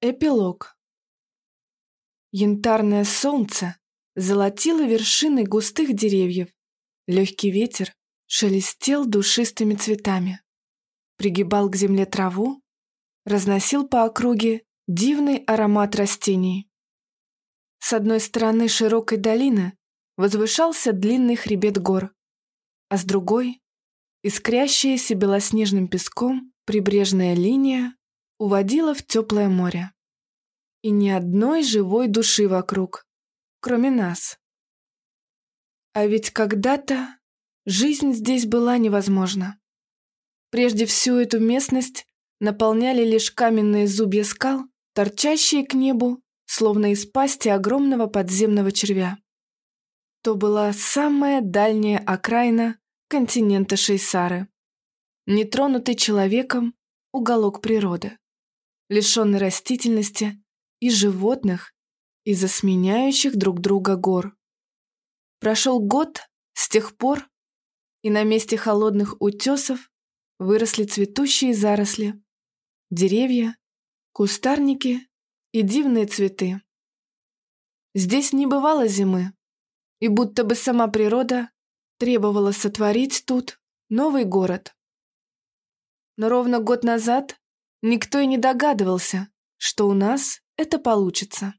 Эпилог. Янтарное солнце золотило вершины густых деревьев. Легкий ветер шелестел душистыми цветами. Пригибал к земле траву, разносил по округе дивный аромат растений. С одной стороны широкой долины возвышался длинный хребет гор, а с другой — искрящаяся белоснежным песком прибрежная линия уводила в теплое море. И ни одной живой души вокруг, кроме нас. А ведь когда-то жизнь здесь была невозможна. Прежде всю эту местность наполняли лишь каменные зубья скал, торчащие к небу, словно из пасти огромного подземного червя. То была самая дальняя окраина континента Шейсары, нетронутый человеком уголок природы лишенный растительности и животных из-за сменяющих друг друга гор. Прошел год с тех пор, и на месте холодных утесов выросли цветущие заросли, деревья, кустарники и дивные цветы. Здесь не бывало зимы, и будто бы сама природа требовала сотворить тут новый город. Но ровно год назад Никто и не догадывался, что у нас это получится.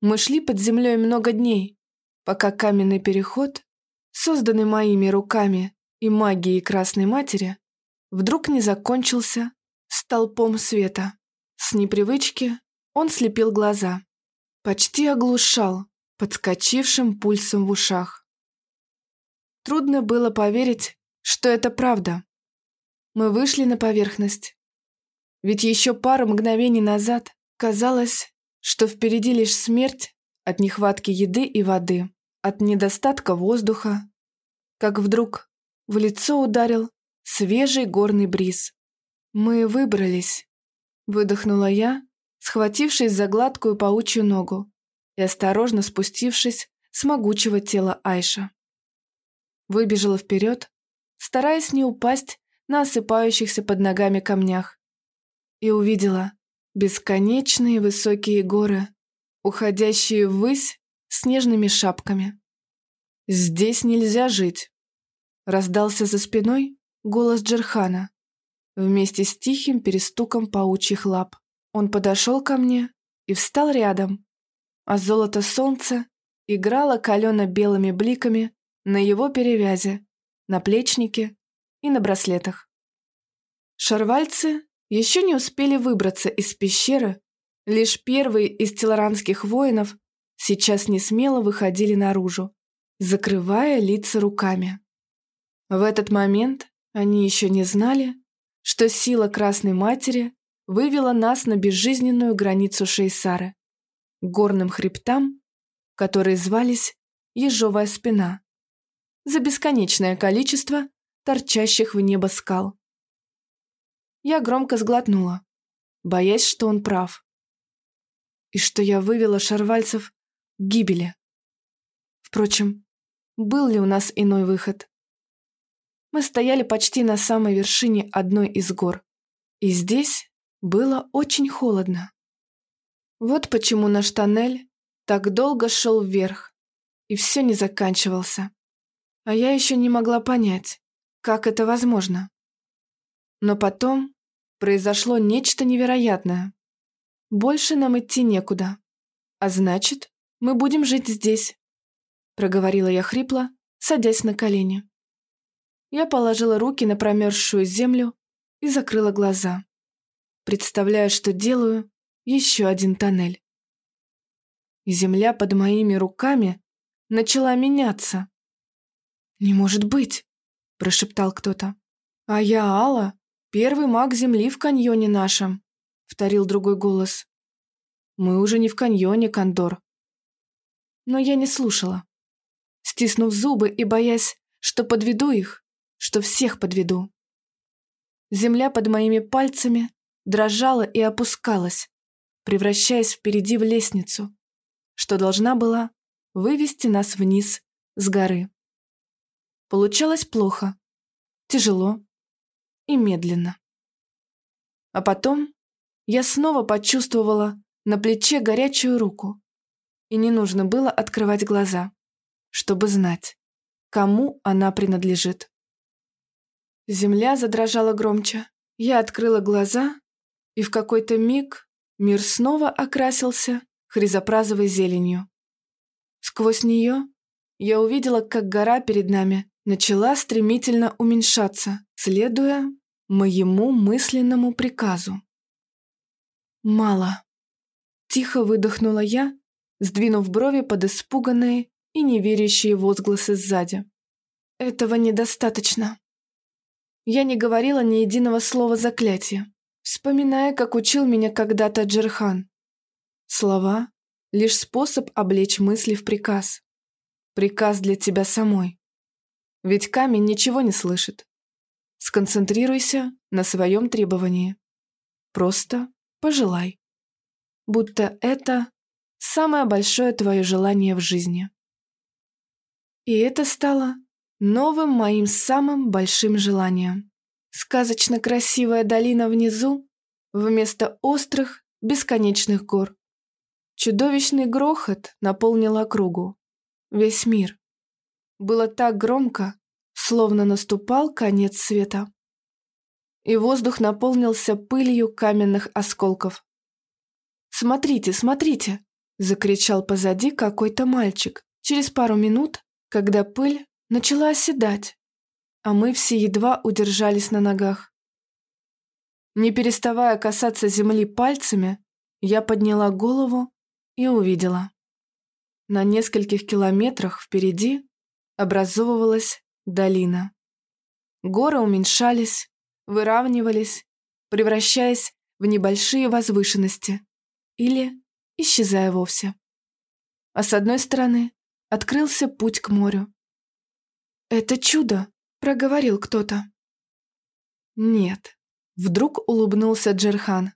Мы шли под землей много дней, пока каменный переход, созданный моими руками и магией Красной Матери, вдруг не закончился столпом света. С непривычки он слепил глаза, почти оглушал подскочившим пульсом в ушах. Трудно было поверить, что это правда. Мы вышли на поверхность ведь еще пару мгновений назад казалось, что впереди лишь смерть от нехватки еды и воды, от недостатка воздуха. Как вдруг в лицо ударил свежий горный бриз. «Мы выбрались», — выдохнула я, схватившись за гладкую паучью ногу и осторожно спустившись с могучего тела Айша. Выбежала вперед, стараясь не упасть на осыпающихся под ногами камнях, и увидела бесконечные высокие горы, уходящие ввысь снежными шапками. «Здесь нельзя жить», — раздался за спиной голос Джерхана вместе с тихим перестуком паучьих лап. Он подошел ко мне и встал рядом, а золото солнца играло калено-белыми бликами на его перевязи, на плечнике и на браслетах. Шарвальцы еще не успели выбраться из пещеры, лишь первые из телоранских воинов сейчас не смело выходили наружу, закрывая лица руками. В этот момент они еще не знали, что сила Красной Матери вывела нас на безжизненную границу Шейсары, горным хребтам, которые звались Ежовая спина, за бесконечное количество торчащих в небо скал. Я громко сглотнула, боясь, что он прав. И что я вывела шарвальцев к гибели. Впрочем, был ли у нас иной выход? Мы стояли почти на самой вершине одной из гор, и здесь было очень холодно. Вот почему наш тоннель так долго шел вверх, и все не заканчивался. А я еще не могла понять, как это возможно. Но потом произошло нечто невероятное. Больше нам идти некуда. А значит, мы будем жить здесь, проговорила я хрипло, садясь на колени. Я положила руки на промерзшую землю и закрыла глаза, представляя, что делаю еще один тоннель. И земля под моими руками начала меняться. «Не может быть!» – прошептал кто-то. «А я Алла, «Первый маг Земли в каньоне нашем», — вторил другой голос. «Мы уже не в каньоне, Кондор». Но я не слушала. Стиснув зубы и боясь, что подведу их, что всех подведу. Земля под моими пальцами дрожала и опускалась, превращаясь впереди в лестницу, что должна была вывести нас вниз с горы. Получалось плохо, тяжело, и медленно. А потом я снова почувствовала на плече горячую руку. И не нужно было открывать глаза, чтобы знать, кому она принадлежит. Земля задрожала громче. Я открыла глаза, и в какой-то миг мир снова окрасился хризопразовой зеленью. Сквозь нее я увидела, как гора перед нами начала стремительно уменьшаться, следуя моему мысленному приказу. «Мало», — тихо выдохнула я, сдвинув брови под испуганные и неверящие возгласы сзади. «Этого недостаточно». Я не говорила ни единого слова заклятия, вспоминая, как учил меня когда-то Джерхан. Слова — лишь способ облечь мысли в приказ. Приказ для тебя самой. Ведь камень ничего не слышит. Сконцентрируйся на своем требовании. Просто пожелай. Будто это самое большое твое желание в жизни. И это стало новым моим самым большим желанием. Сказочно красивая долина внизу вместо острых, бесконечных гор. Чудовищный грохот наполнил округу, весь мир. Было так громко, словно наступал конец света. И воздух наполнился пылью каменных осколков. «Смотрите, смотрите!» – закричал позади какой-то мальчик. Через пару минут, когда пыль начала оседать, а мы все едва удержались на ногах. Не переставая касаться земли пальцами, я подняла голову и увидела. На нескольких километрах впереди образовывалась долина. Горы уменьшались, выравнивались, превращаясь в небольшие возвышенности или исчезая вовсе. А с одной стороны открылся путь к морю. «Это чудо!» — проговорил кто-то. «Нет», — вдруг улыбнулся Джерхан,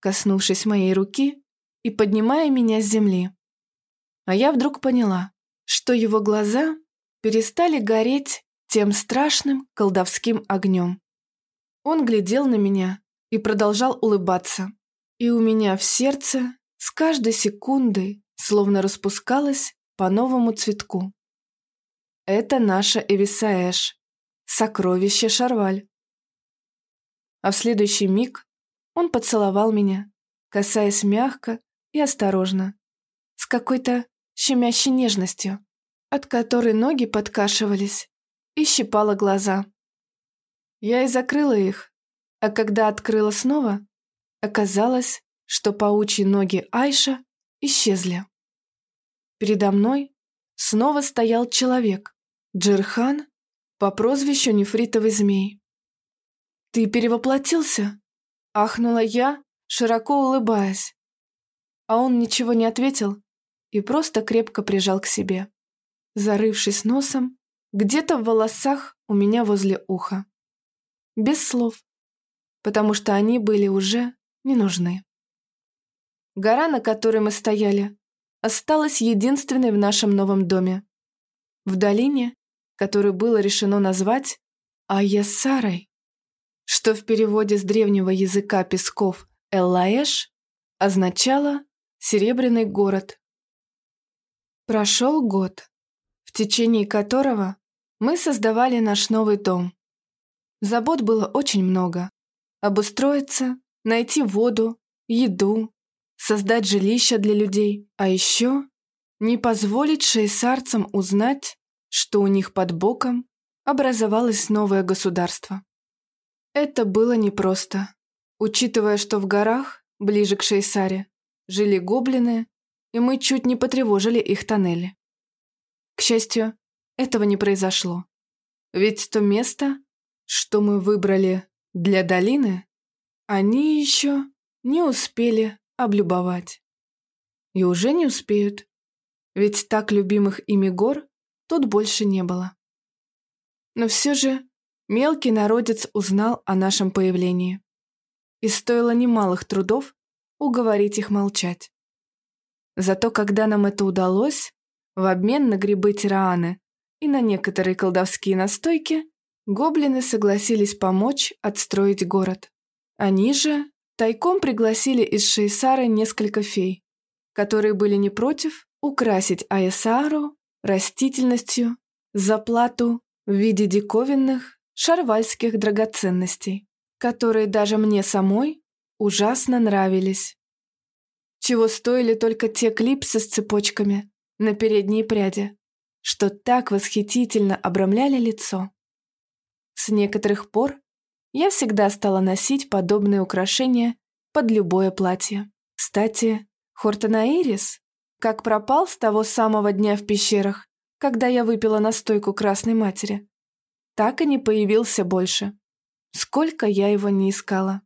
коснувшись моей руки и поднимая меня с земли. А я вдруг поняла, что его глаза перестали гореть тем страшным колдовским огнем. Он глядел на меня и продолжал улыбаться. И у меня в сердце с каждой секундой словно распускалось по новому цветку. Это наша Эвисаэш, сокровище Шарваль. А в следующий миг он поцеловал меня, касаясь мягко и осторожно, с какой-то щемящей нежностью, от которой ноги подкашивались и щипала глаза. Я и закрыла их, а когда открыла снова, оказалось, что паучьи ноги Айша исчезли. Передо мной снова стоял человек, Джерхан по прозвищу Нефритовый змей. «Ты перевоплотился?» – ахнула я, широко улыбаясь. А он ничего не ответил и просто крепко прижал к себе, зарывшись носом где-то в волосах у меня возле уха. Без слов, потому что они были уже не нужны. Гора, на которой мы стояли, осталась единственной в нашем новом доме. В долине, которую было решено назвать Аясарой, что в переводе с древнего языка песков Эллаэш означало «серебряный город». Прошел год, в течение которого мы создавали наш новый дом. Забот было очень много. Обустроиться, найти воду, еду, создать жилища для людей, а еще не позволить шейсарцам узнать, что у них под боком образовалось новое государство. Это было непросто, учитывая, что в горах, ближе к Шейсаре, жили гоблины и мы чуть не потревожили их тоннели. Счастью, этого не произошло. Ведь то место, что мы выбрали для долины, они еще не успели облюбовать. И уже не успеют, ведь так любимых ими гор тут больше не было. Но все же мелкий народец узнал о нашем появлении. И стоило немалых трудов уговорить их молчать. Зато когда нам это удалось, в обмен на грибы тирааны и на некоторые колдовские настойки, гоблины согласились помочь отстроить город. Они же тайком пригласили из Шейсары несколько фей, которые были не против украсить Айсару растительностью за плату в виде диковинных шарвальских драгоценностей, которые даже мне самой ужасно нравились. Чего стоили только те клипсы с цепочками на передней пряди, что так восхитительно обрамляли лицо. С некоторых пор я всегда стала носить подобные украшения под любое платье. Кстати, Хортонаирис, как пропал с того самого дня в пещерах, когда я выпила настойку Красной Матери, так и не появился больше. Сколько я его не искала.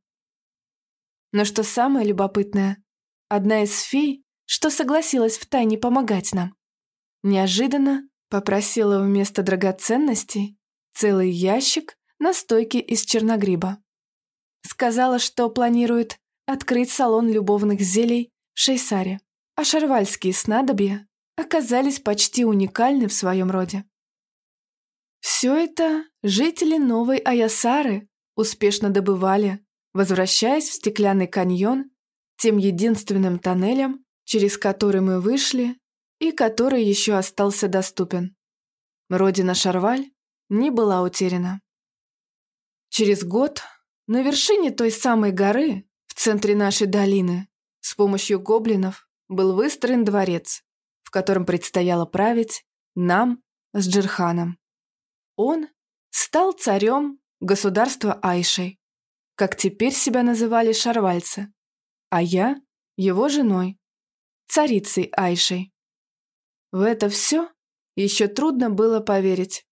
Но что самое любопытное, одна из фей, что согласилась втайне помогать нам, неожиданно попросила вместо драгоценностей целый ящик настойки из черногриба. Сказала, что планирует открыть салон любовных зелий в Шейсаре, а шарвальские снадобья оказались почти уникальны в своем роде. Все это жители Новой Аясары успешно добывали, возвращаясь в стеклянный каньон, тем единственным тоннелем, через который мы вышли и который еще остался доступен. Родина Шарваль не была утеряна. Через год на вершине той самой горы, в центре нашей долины, с помощью гоблинов был выстроен дворец, в котором предстояло править нам с Джерханом. Он стал царем государства Айшей, как теперь себя называли шарвальцы, а я его женой, царицей Айшей. В это все еще трудно было поверить.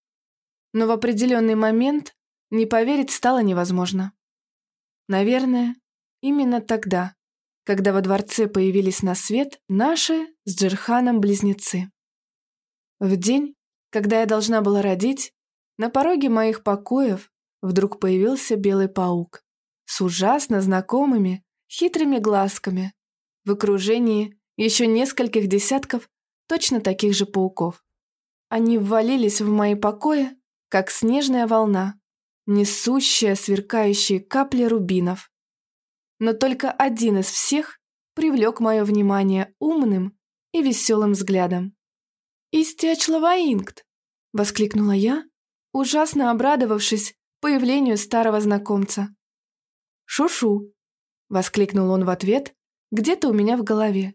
Но в определенный момент не поверить стало невозможно. Наверное, именно тогда, когда во дворце появились на свет наши с Джерханом близнецы. В день, когда я должна была родить, на пороге моих покоев вдруг появился белый паук с ужасно знакомыми хитрыми глазками в окружении еще нескольких десятков точно таких же пауков. Они ввалились в мои покои, как снежная волна, несущая сверкающие капли рубинов. Но только один из всех привлек мое внимание умным и веселым взглядом. «Истиачлаваинкт!» — воскликнула я, ужасно обрадовавшись появлению старого знакомца. «Шушу!» — воскликнул он в ответ где-то у меня в голове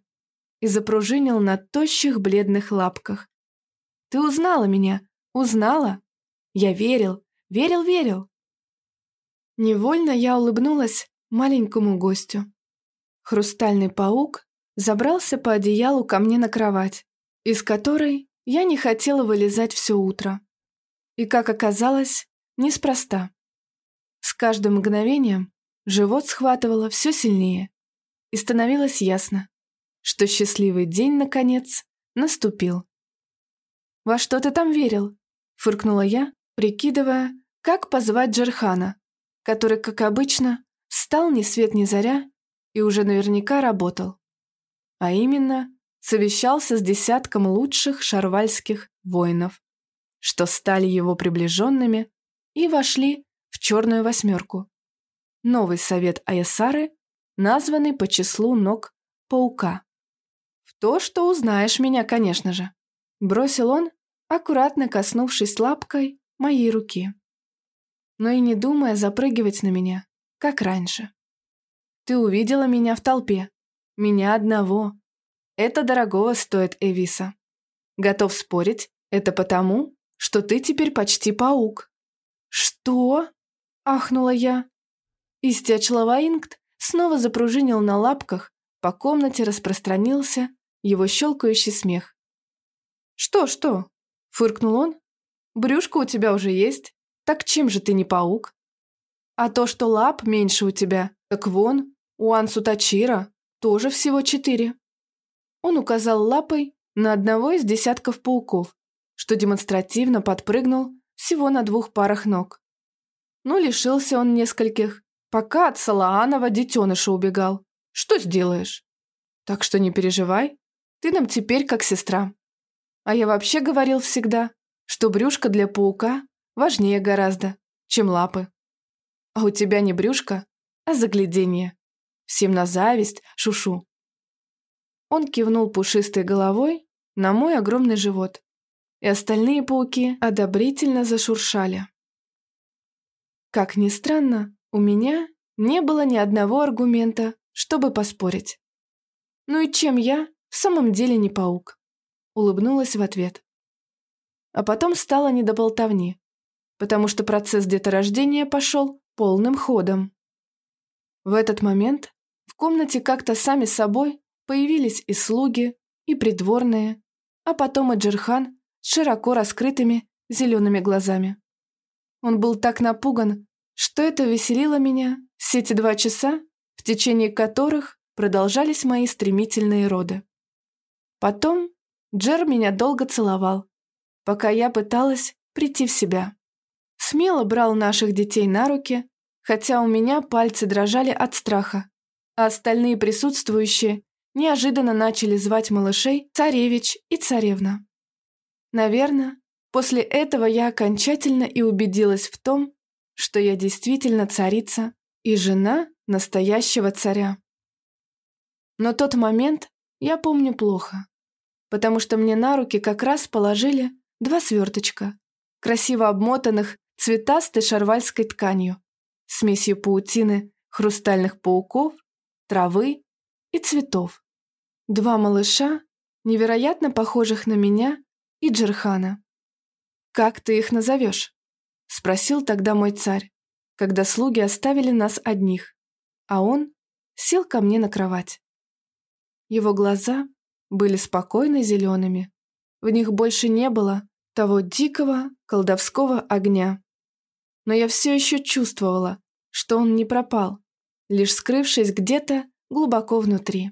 и запружинил на тощих бледных лапках. «Ты узнала меня? Узнала? Я верил, верил, верил!» Невольно я улыбнулась маленькому гостю. Хрустальный паук забрался по одеялу ко мне на кровать, из которой я не хотела вылезать все утро. И, как оказалось, неспроста. С каждым мгновением живот схватывало все сильнее, и становилось ясно, что счастливый день, наконец, наступил. «Во что ты там верил?» — фыркнула я, прикидывая, как позвать Джерхана, который, как обычно, встал ни свет ни заря и уже наверняка работал. А именно, совещался с десятком лучших шарвальских воинов что стали его приближенными и вошли в черную восьмерку. Новый совет Аясары, названный по числу ног паука. «В то, что узнаешь меня, конечно же», — бросил он, аккуратно коснувшись лапкой моей руки. Но и не думая запрыгивать на меня, как раньше. «Ты увидела меня в толпе. Меня одного. Это дорогого стоит Эвиса. Готов спорить, это потому, что ты теперь почти паук». «Что?» – ахнула я. Истиачлаваингт снова запружинил на лапках, по комнате распространился его щелкающий смех. «Что-что?» – фыркнул он. «Брюшко у тебя уже есть, так чем же ты не паук?» «А то, что лап меньше у тебя, так вон, у Ансу Тачира тоже всего четыре». Он указал лапой на одного из десятков пауков, что демонстративно подпрыгнул всего на двух парах ног. Но лишился он нескольких, пока от Салаанова детеныша убегал. Что сделаешь? Так что не переживай, ты нам теперь как сестра. А я вообще говорил всегда, что брюшко для паука важнее гораздо, чем лапы. А у тебя не брюшко, а загляденье. всем на зависть, шушу. Он кивнул пушистой головой на мой огромный живот, и остальные пауки одобрительно зашуршали. Как ни странно, у меня не было ни одного аргумента, чтобы поспорить. «Ну и чем я в самом деле не паук?» Улыбнулась в ответ. А потом стало не до болтовни, потому что процесс деторождения пошел полным ходом. В этот момент в комнате как-то сами собой появились и слуги, и придворные, а потом и Джерхан с широко раскрытыми зелеными глазами. Он был так напуган, что это веселило меня все эти два часа, в течение которых продолжались мои стремительные роды. Потом Джер меня долго целовал, пока я пыталась прийти в себя. Смело брал наших детей на руки, хотя у меня пальцы дрожали от страха, а остальные присутствующие неожиданно начали звать малышей царевич и царевна. Наверное, после этого я окончательно и убедилась в том, что я действительно царица и жена настоящего царя. Но тот момент я помню плохо, потому что мне на руки как раз положили два сверточка, красиво обмотанных цветастой шарвальской тканью, смесью паутины, хрустальных пауков, травы и цветов. Два малыша, невероятно похожих на меня и Джерхана. «Как ты их назовешь?» — спросил тогда мой царь, когда слуги оставили нас одних, а он сел ко мне на кровать. Его глаза были спокойно зелеными, в них больше не было того дикого колдовского огня. Но я все еще чувствовала, что он не пропал, лишь скрывшись где-то глубоко внутри.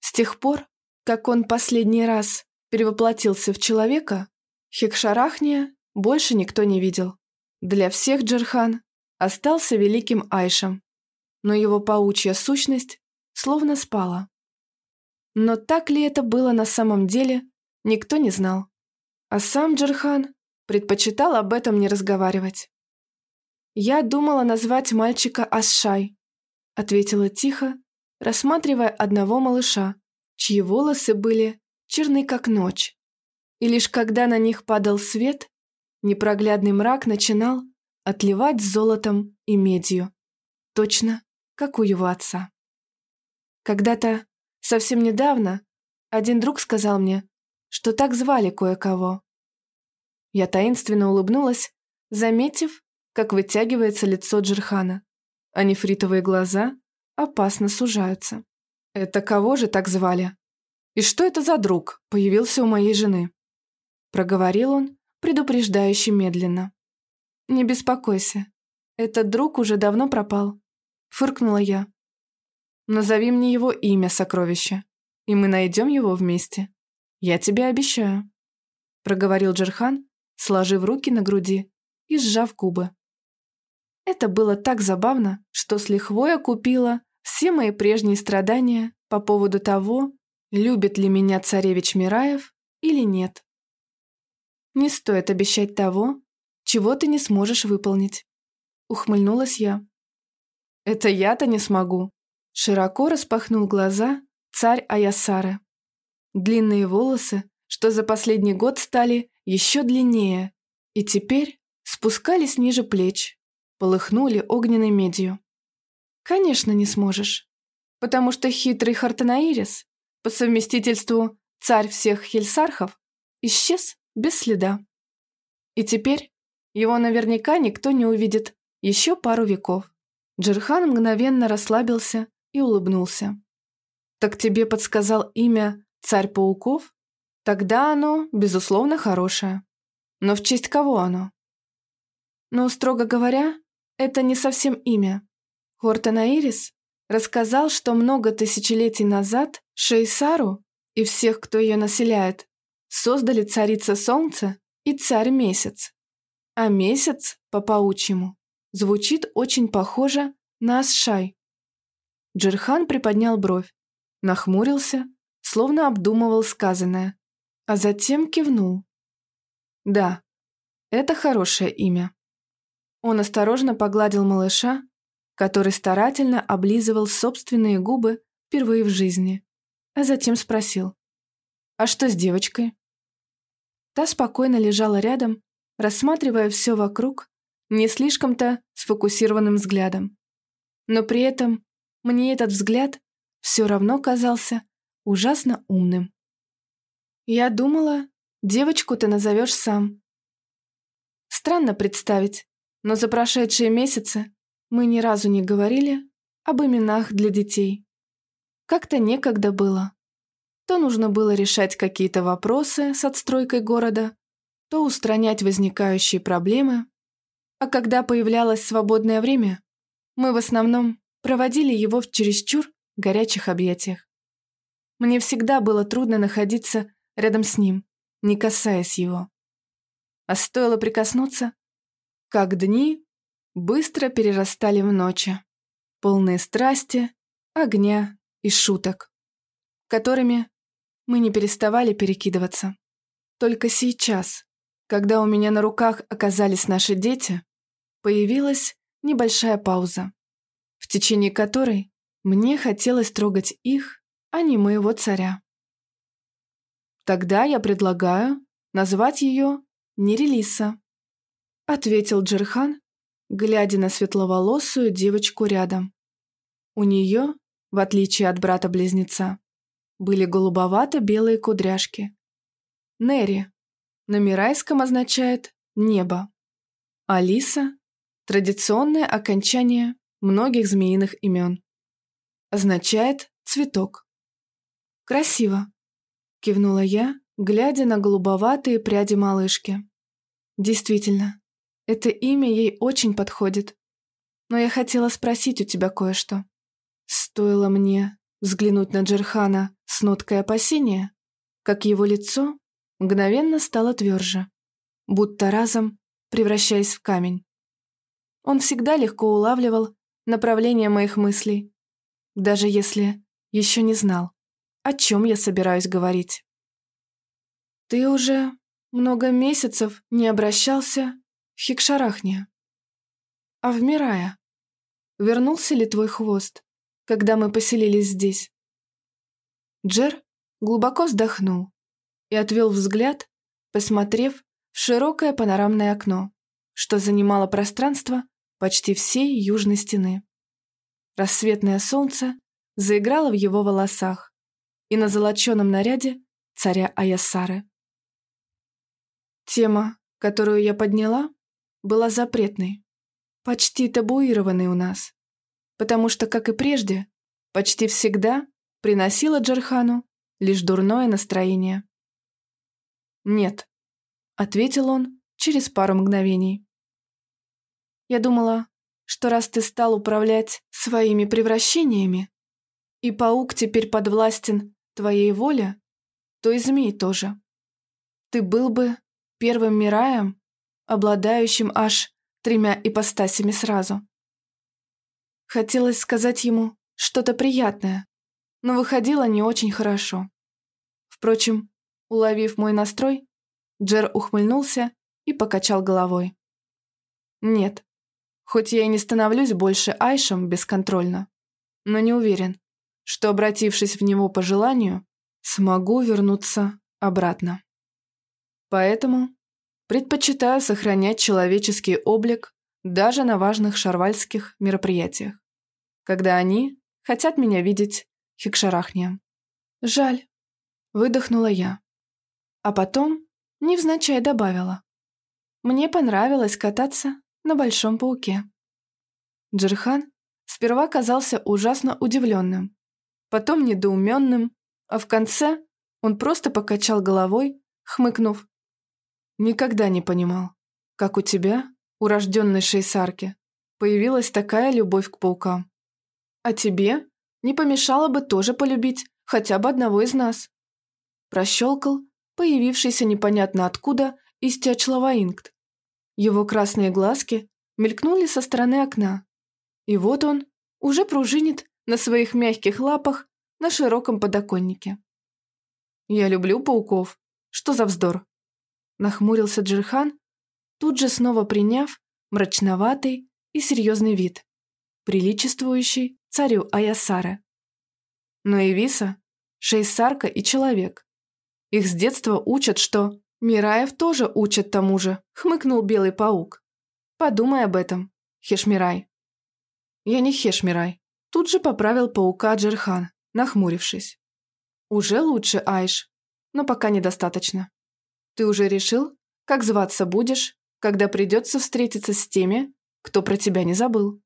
С тех пор, как он последний раз перевоплотился в человека, Хекшарахния больше никто не видел. Для всех Джерхан остался великим Айшем, но его паучья сущность словно спала. Но так ли это было на самом деле, никто не знал. А сам Джерхан предпочитал об этом не разговаривать. «Я думала назвать мальчика Асшай», — ответила тихо, рассматривая одного малыша, чьи волосы были черны как ночь. И лишь когда на них падал свет, непроглядный мрак начинал отливать золотом и медью, точно как у его отца. Когда-то, совсем недавно, один друг сказал мне, что так звали кое-кого. Я таинственно улыбнулась, заметив, как вытягивается лицо Джерхана, а нефритовые глаза опасно сужаются. «Это кого же так звали?» «И что это за друг появился у моей жены?» Проговорил он, предупреждающе медленно. «Не беспокойся, этот друг уже давно пропал», фыркнула я. «Назови мне его имя, сокровище, и мы найдем его вместе. Я тебе обещаю», проговорил Джерхан, сложив руки на груди и сжав губы. Это было так забавно, что с лихвой окупило все мои прежние страдания по поводу того, любит ли меня царевич Мираев или нет. Не стоит обещать того, чего ты не сможешь выполнить. Ухмыльнулась я. Это я-то не смогу. Широко распахнул глаза царь Аясары. Длинные волосы, что за последний год стали еще длиннее, и теперь спускались ниже плеч, полыхнули огненной медью. Конечно, не сможешь, потому что хитрый Хартанаирис по совместительству царь всех хельсархов, исчез без следа. И теперь его наверняка никто не увидит еще пару веков. Джерхан мгновенно расслабился и улыбнулся. «Так тебе подсказал имя «Царь пауков»? Тогда оно, безусловно, хорошее. Но в честь кого оно?» «Ну, строго говоря, это не совсем имя. Хортанаирис рассказал, что много тысячелетий назад Шейсару и всех, кто ее населяет, создали царица Солнца и царь Месяц. А Месяц, по паучьему, звучит очень похоже на Асшай. Джерхан приподнял бровь, нахмурился, словно обдумывал сказанное, а затем кивнул. Да, это хорошее имя. Он осторожно погладил малыша, который старательно облизывал собственные губы впервые в жизни, а затем спросил, «А что с девочкой?» Та спокойно лежала рядом, рассматривая все вокруг не слишком-то сфокусированным взглядом. Но при этом мне этот взгляд все равно казался ужасно умным. Я думала, девочку ты назовешь сам. Странно представить, но за прошедшие месяцы мы ни разу не говорили об именах для детей. Как-то некогда было. То нужно было решать какие-то вопросы с отстройкой города, то устранять возникающие проблемы. А когда появлялось свободное время, мы в основном проводили его в чересчур горячих объятиях. Мне всегда было трудно находиться рядом с ним, не касаясь его. А стоило прикоснуться, как дни быстро перерастали в ночи, полные страсти, огня и шуток, которыми мы не переставали перекидываться. Только сейчас, когда у меня на руках оказались наши дети, появилась небольшая пауза, течение которой мне хотелось трогать их, а не моего царя. Тогда я предлагаю назвать ее Нерелиса, ответил Джерхан, глядя на светловолосую девочку рядом. У нее, в отличие от брата-близнеца, были голубовато-белые кудряшки. Нери на мирайском означает «небо». Алиса – традиционное окончание многих змеиных имен. Означает «цветок». «Красиво», – кивнула я, глядя на голубоватые пряди малышки. «Действительно, это имя ей очень подходит. Но я хотела спросить у тебя кое-что. Стоило мне взглянуть на Джерхана с ноткой опасения, как его лицо мгновенно стало тверже, будто разом превращаясь в камень. Он всегда легко улавливал направление моих мыслей, даже если еще не знал, о чем я собираюсь говорить. «Ты уже много месяцев не обращался в Хикшарахне. А в Мирая? Вернулся ли твой хвост, когда мы поселились здесь? Джер глубоко вздохнул и отвел взгляд, посмотрев в широкое панорамное окно, что занимало пространство почти всей южной стены. Рассветное солнце заиграло в его волосах и на золоченом наряде царя Аясары. Тема, которую я подняла, была запретной, почти табуированной у нас, потому что, как и прежде, почти всегда приносила Джархану лишь дурное настроение. «Нет», — ответил он через пару мгновений. «Я думала, что раз ты стал управлять своими превращениями, и паук теперь подвластен твоей воле, то и змей тоже. Ты был бы первым Мираем, обладающим аж тремя ипостасями сразу. Хотелось сказать ему что-то приятное, но выходило не очень хорошо. Впрочем, уловив мой настрой, Джер ухмыльнулся и покачал головой. Нет, хоть я и не становлюсь больше Айшем бесконтрольно, но не уверен, что, обратившись в него по желанию, смогу вернуться обратно. Поэтому Предпочитаю сохранять человеческий облик даже на важных шарвальских мероприятиях, когда они хотят меня видеть хикшарахнием. Жаль, выдохнула я. А потом невзначай добавила. Мне понравилось кататься на большом пауке. Джерхан сперва казался ужасно удивленным, потом недоуменным, а в конце он просто покачал головой, хмыкнув Никогда не понимал, как у тебя, урожденной шейсарки, появилась такая любовь к паукам. А тебе не помешало бы тоже полюбить хотя бы одного из нас. Прощелкал появившийся непонятно откуда истяч Лаваинкт. Его красные глазки мелькнули со стороны окна. И вот он уже пружинит на своих мягких лапах на широком подоконнике. Я люблю пауков. Что за вздор? Нахмурился Джирхан, тут же снова приняв мрачноватый и серьезный вид. приличествующий царю Аясары. Но Эвиса – шейсарка и человек. Их с детства учат, что Мираев тоже учат тому же, хмыкнул белый паук. Подумай об этом, Хешмирай. Я не Хешмирай. Тут же поправил паука Джерхан, нахмурившись. Уже лучше, Айш, но пока недостаточно. Ты уже решил, как зваться будешь, когда придется встретиться с теми, кто про тебя не забыл?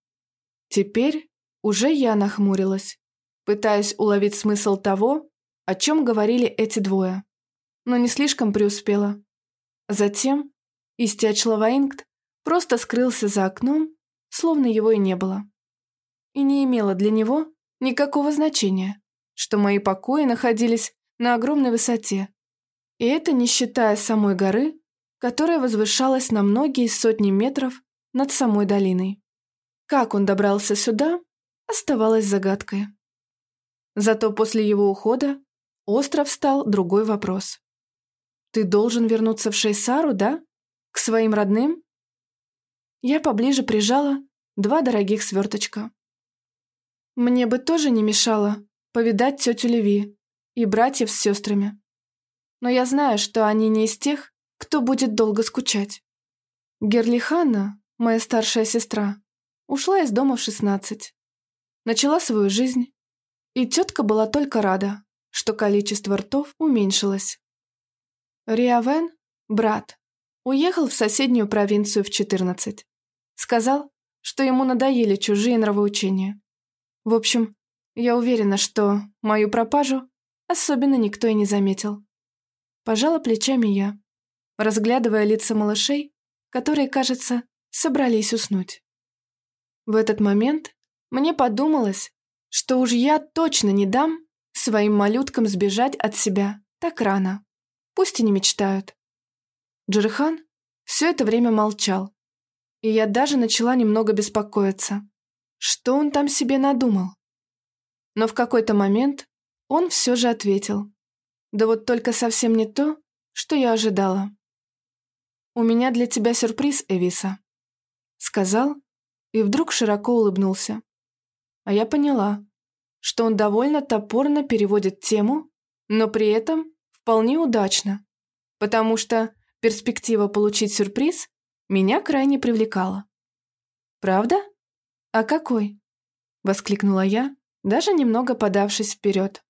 Теперь уже я нахмурилась, пытаясь уловить смысл того, о чем говорили эти двое но не слишком преуспела. Затем Истиачлаваингт просто скрылся за окном, словно его и не было. И не имело для него никакого значения, что мои покои находились на огромной высоте, и это не считая самой горы, которая возвышалась на многие сотни метров над самой долиной. Как он добрался сюда, оставалось загадкой. Зато после его ухода остров стал другой вопрос. Ты должен вернуться в Шейсару, да? К своим родным? Я поближе прижала два дорогих сверточка. Мне бы тоже не мешало повидать тетю Леви и братьев с сестрами. Но я знаю, что они не из тех, кто будет долго скучать. Герлиханна, моя старшая сестра, ушла из дома в шестнадцать. Начала свою жизнь, и тетка была только рада, что количество ртов уменьшилось. Риавен, брат, уехал в соседнюю провинцию в 14. Сказал, что ему надоели чужие нравоучения. В общем, я уверена, что мою пропажу особенно никто и не заметил. Пожала плечами я, разглядывая лица малышей, которые, кажется, собрались уснуть. В этот момент мне подумалось, что уж я точно не дам своим малюткам сбежать от себя так рано. Пусть и не мечтают. Джерхан все это время молчал, и я даже начала немного беспокоиться. Что он там себе надумал? Но в какой-то момент он все же ответил. Да вот только совсем не то, что я ожидала. «У меня для тебя сюрприз, Эвиса», — сказал и вдруг широко улыбнулся. А я поняла, что он довольно топорно переводит тему, но при этом вполне удачно, потому что перспектива получить сюрприз меня крайне привлекала. «Правда? А какой?» – воскликнула я, даже немного подавшись вперед.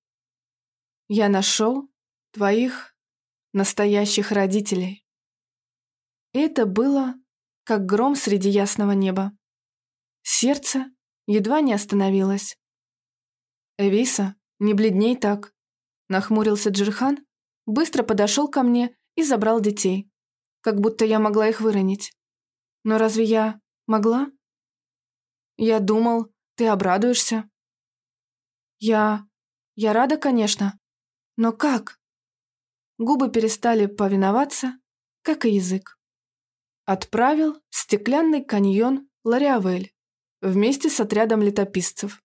«Я нашел твоих настоящих родителей». Это было как гром среди ясного неба. Сердце едва не остановилось. «Эвиса, не бледней так», – нахмурился Джирхан, быстро подошел ко мне и забрал детей, как будто я могла их выронить. Но разве я могла? Я думал, ты обрадуешься. Я... я рада, конечно. Но как? Губы перестали повиноваться, как и язык. Отправил в стеклянный каньон Лариавель вместе с отрядом летописцев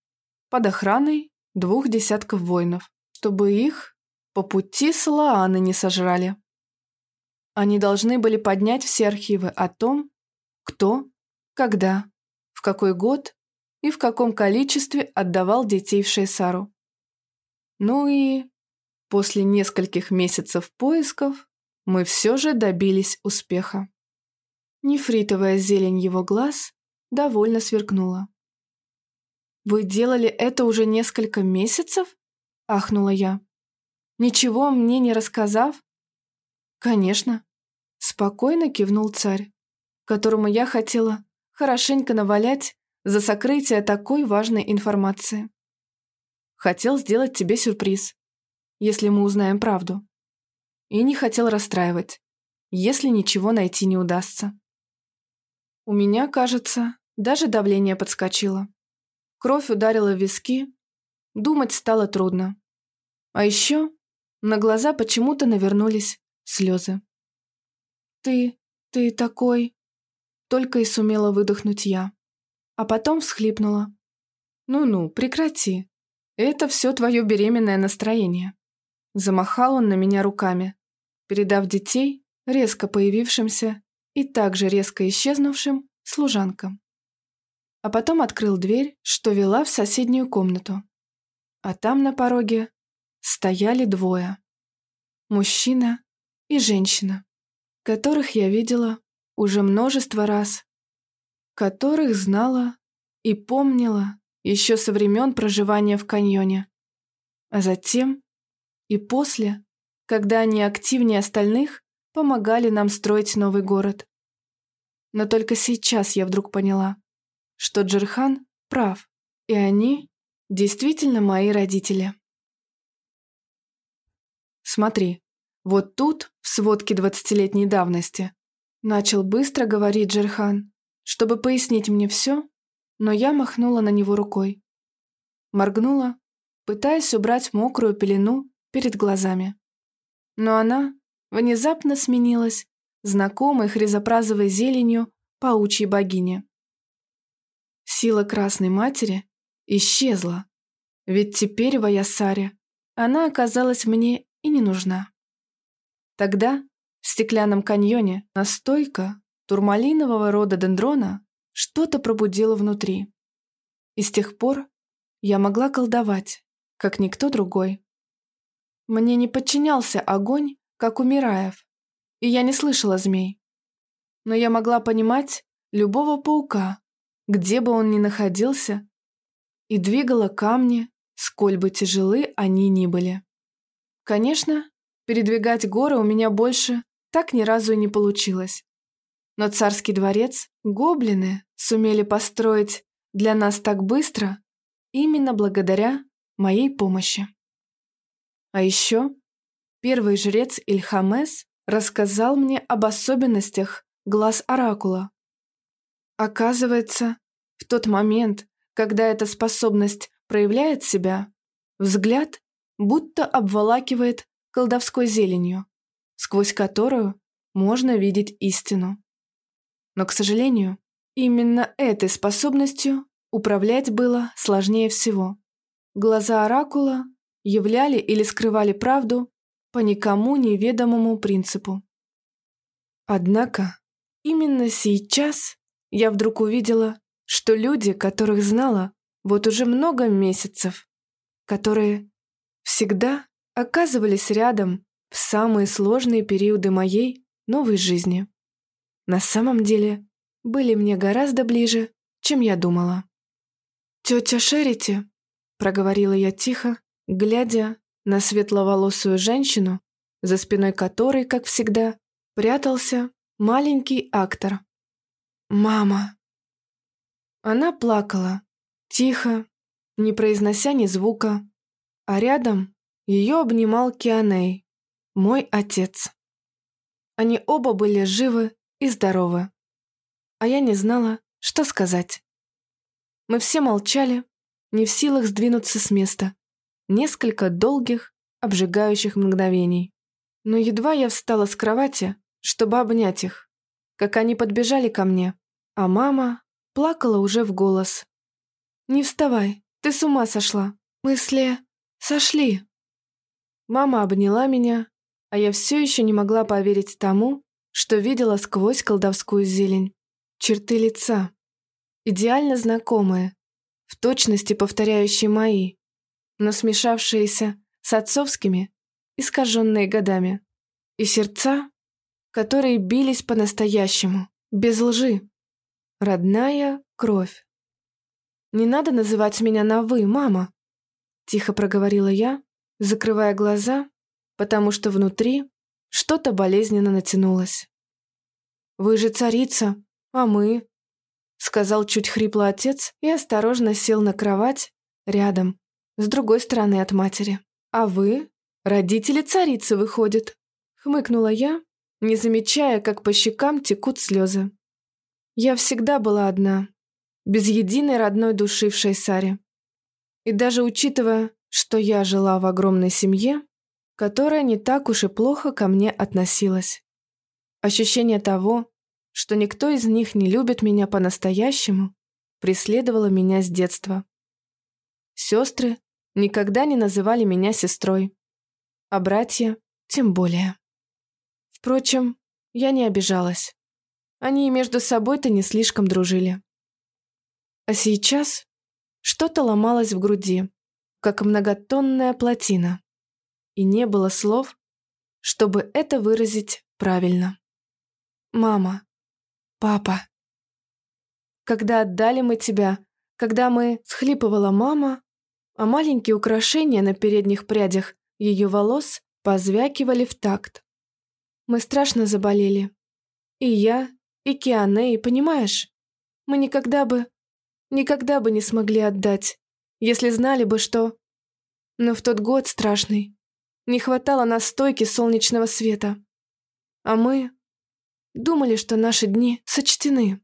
под охраной двух десятков воинов, чтобы их по пути Слааны не сожрали. Они должны были поднять все архивы о том, кто, когда, в какой год и в каком количестве отдавал детей в Шейсару. Ну и после нескольких месяцев поисков мы все же добились успеха. Нефритовая зелень его глаз довольно сверкнула. «Вы делали это уже несколько месяцев?» – ахнула я. Ничего мне не рассказав? Конечно. Спокойно кивнул царь, которому я хотела хорошенько навалять за сокрытие такой важной информации. Хотел сделать тебе сюрприз, если мы узнаем правду. И не хотел расстраивать, если ничего найти не удастся. У меня, кажется, даже давление подскочило. Кровь ударила в виски, думать стало трудно. А еще на глаза почему-то навернулись слезы. «Ты... ты такой...» Только и сумела выдохнуть я. А потом всхлипнула. «Ну-ну, прекрати. Это все твое беременное настроение». Замахал он на меня руками, передав детей резко появившимся и также резко исчезнувшим служанкам. а потом открыл дверь, что вела в соседнюю комнату. А там на пороге стояли двое. Мужчина и женщина, которых я видела уже множество раз, которых знала и помнила еще со времен проживания в каньоне. А затем и после, когда они активнее остальных помогали нам строить новый город. Но только сейчас я вдруг поняла, что Джерхан прав, и они действительно мои родители. Смотри, вот тут, в сводке двадцатилетней давности, начал быстро говорить Джерхан, чтобы пояснить мне все, но я махнула на него рукой. Моргнула, пытаясь убрать мокрую пелену перед глазами. Но она внезапно сменилась знакомой хризопразовой зеленью паучьей богини. Сила Красной Матери исчезла, ведь теперь в Аясаре она оказалась мне и не нужна. Тогда в стеклянном каньоне настойка турмалинового рода дендрона что-то пробудила внутри. И с тех пор я могла колдовать, как никто другой. Мне не подчинялся огонь, как у Мираев, и я не слышала змей. Но я могла понимать любого паука, где бы он ни находился, и двигала камни, сколь бы тяжелы они ни были. Конечно, передвигать горы у меня больше так ни разу и не получилось. Но царский дворец гоблины сумели построить для нас так быстро именно благодаря моей помощи. А еще первый жрец Ильхамес рассказал мне об особенностях глаз оракула. Оказывается, в тот момент, когда эта способность проявляет себя, взгляд будто обволакивает колдовской зеленью, сквозь которую можно видеть истину. Но, к сожалению, именно этой способностью управлять было сложнее всего. Глаза оракула являли или скрывали правду по никому неведомому принципу. Однако, именно сейчас я вдруг увидела, что люди, которых знала вот уже много месяцев, которые всегда оказывались рядом в самые сложные периоды моей новой жизни. На самом деле, были мне гораздо ближе, чем я думала. «Тетя Шерити», — проговорила я тихо, глядя на светловолосую женщину, за спиной которой, как всегда, прятался маленький актор. «Мама!» Она плакала, тихо, не произнося ни звука, а рядом ее обнимал Кианей, мой отец. Они оба были живы и здоровы. А я не знала, что сказать. Мы все молчали, не в силах сдвинуться с места. Несколько долгих, обжигающих мгновений. Но едва я встала с кровати, чтобы обнять их, как они подбежали ко мне, а мама плакала уже в голос. «Не вставай, ты с ума сошла. Мысли сошли». Мама обняла меня, а я все еще не могла поверить тому, что видела сквозь колдовскую зелень. Черты лица. Идеально знакомые, в точности повторяющие мои, но смешавшиеся с отцовскими, искаженные годами. И сердца, которые бились по-настоящему, без лжи. Родная кровь. «Не надо называть меня на «вы», мама», — тихо проговорила я, закрывая глаза, потому что внутри что-то болезненно натянулось. «Вы же царица, а мы?» Сказал чуть хрипло отец и осторожно сел на кровать рядом, с другой стороны от матери. «А вы? Родители царицы, выходят?» Хмыкнула я, не замечая, как по щекам текут слезы. Я всегда была одна, без единой родной души в Шейсаре. И даже учитывая, что я жила в огромной семье, которая не так уж и плохо ко мне относилась. Ощущение того, что никто из них не любит меня по-настоящему, преследовало меня с детства. Сестры никогда не называли меня сестрой, а братья тем более. Впрочем, я не обижалась. Они и между собой-то не слишком дружили. А сейчас что-то ломалось в груди, как многотонная плотина. И не было слов, чтобы это выразить правильно. «Мама, папа». Когда отдали мы тебя, когда мы схлипывала мама, а маленькие украшения на передних прядях ее волос позвякивали в такт. Мы страшно заболели. И я, и Киане, и понимаешь, мы никогда бы, никогда бы не смогли отдать, если знали бы, что... Но в тот год страшный. Не хватало на стойке солнечного света. А мы думали, что наши дни сочтены.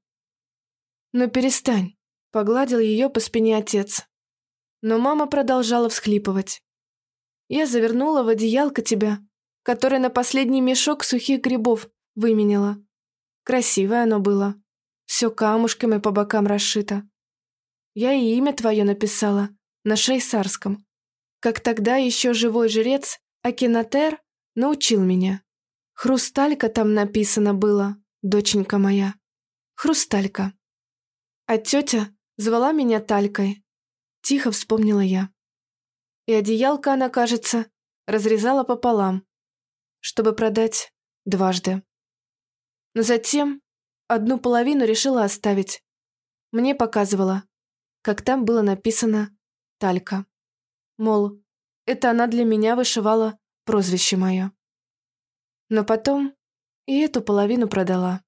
Но перестань, погладил ее по спине отец. Но мама продолжала всхлипывать. Я завернула в одеялко тебя, которое на последний мешок сухих грибов выменила. Красивое оно было. Все камушками по бокам расшито. Я и имя твое написала на шейсарском. Как тогда еще живой жрец Акинатер научил меня. Хрусталька там написано было, доченька моя. Хрусталька. А тетя звала меня Талькой. Тихо вспомнила я. И одеялка она, кажется, разрезала пополам, чтобы продать дважды. Но затем одну половину решила оставить. Мне показывала, как там было написано «Талька». Мол, это она для меня вышивала прозвище мое. Но потом и эту половину продала.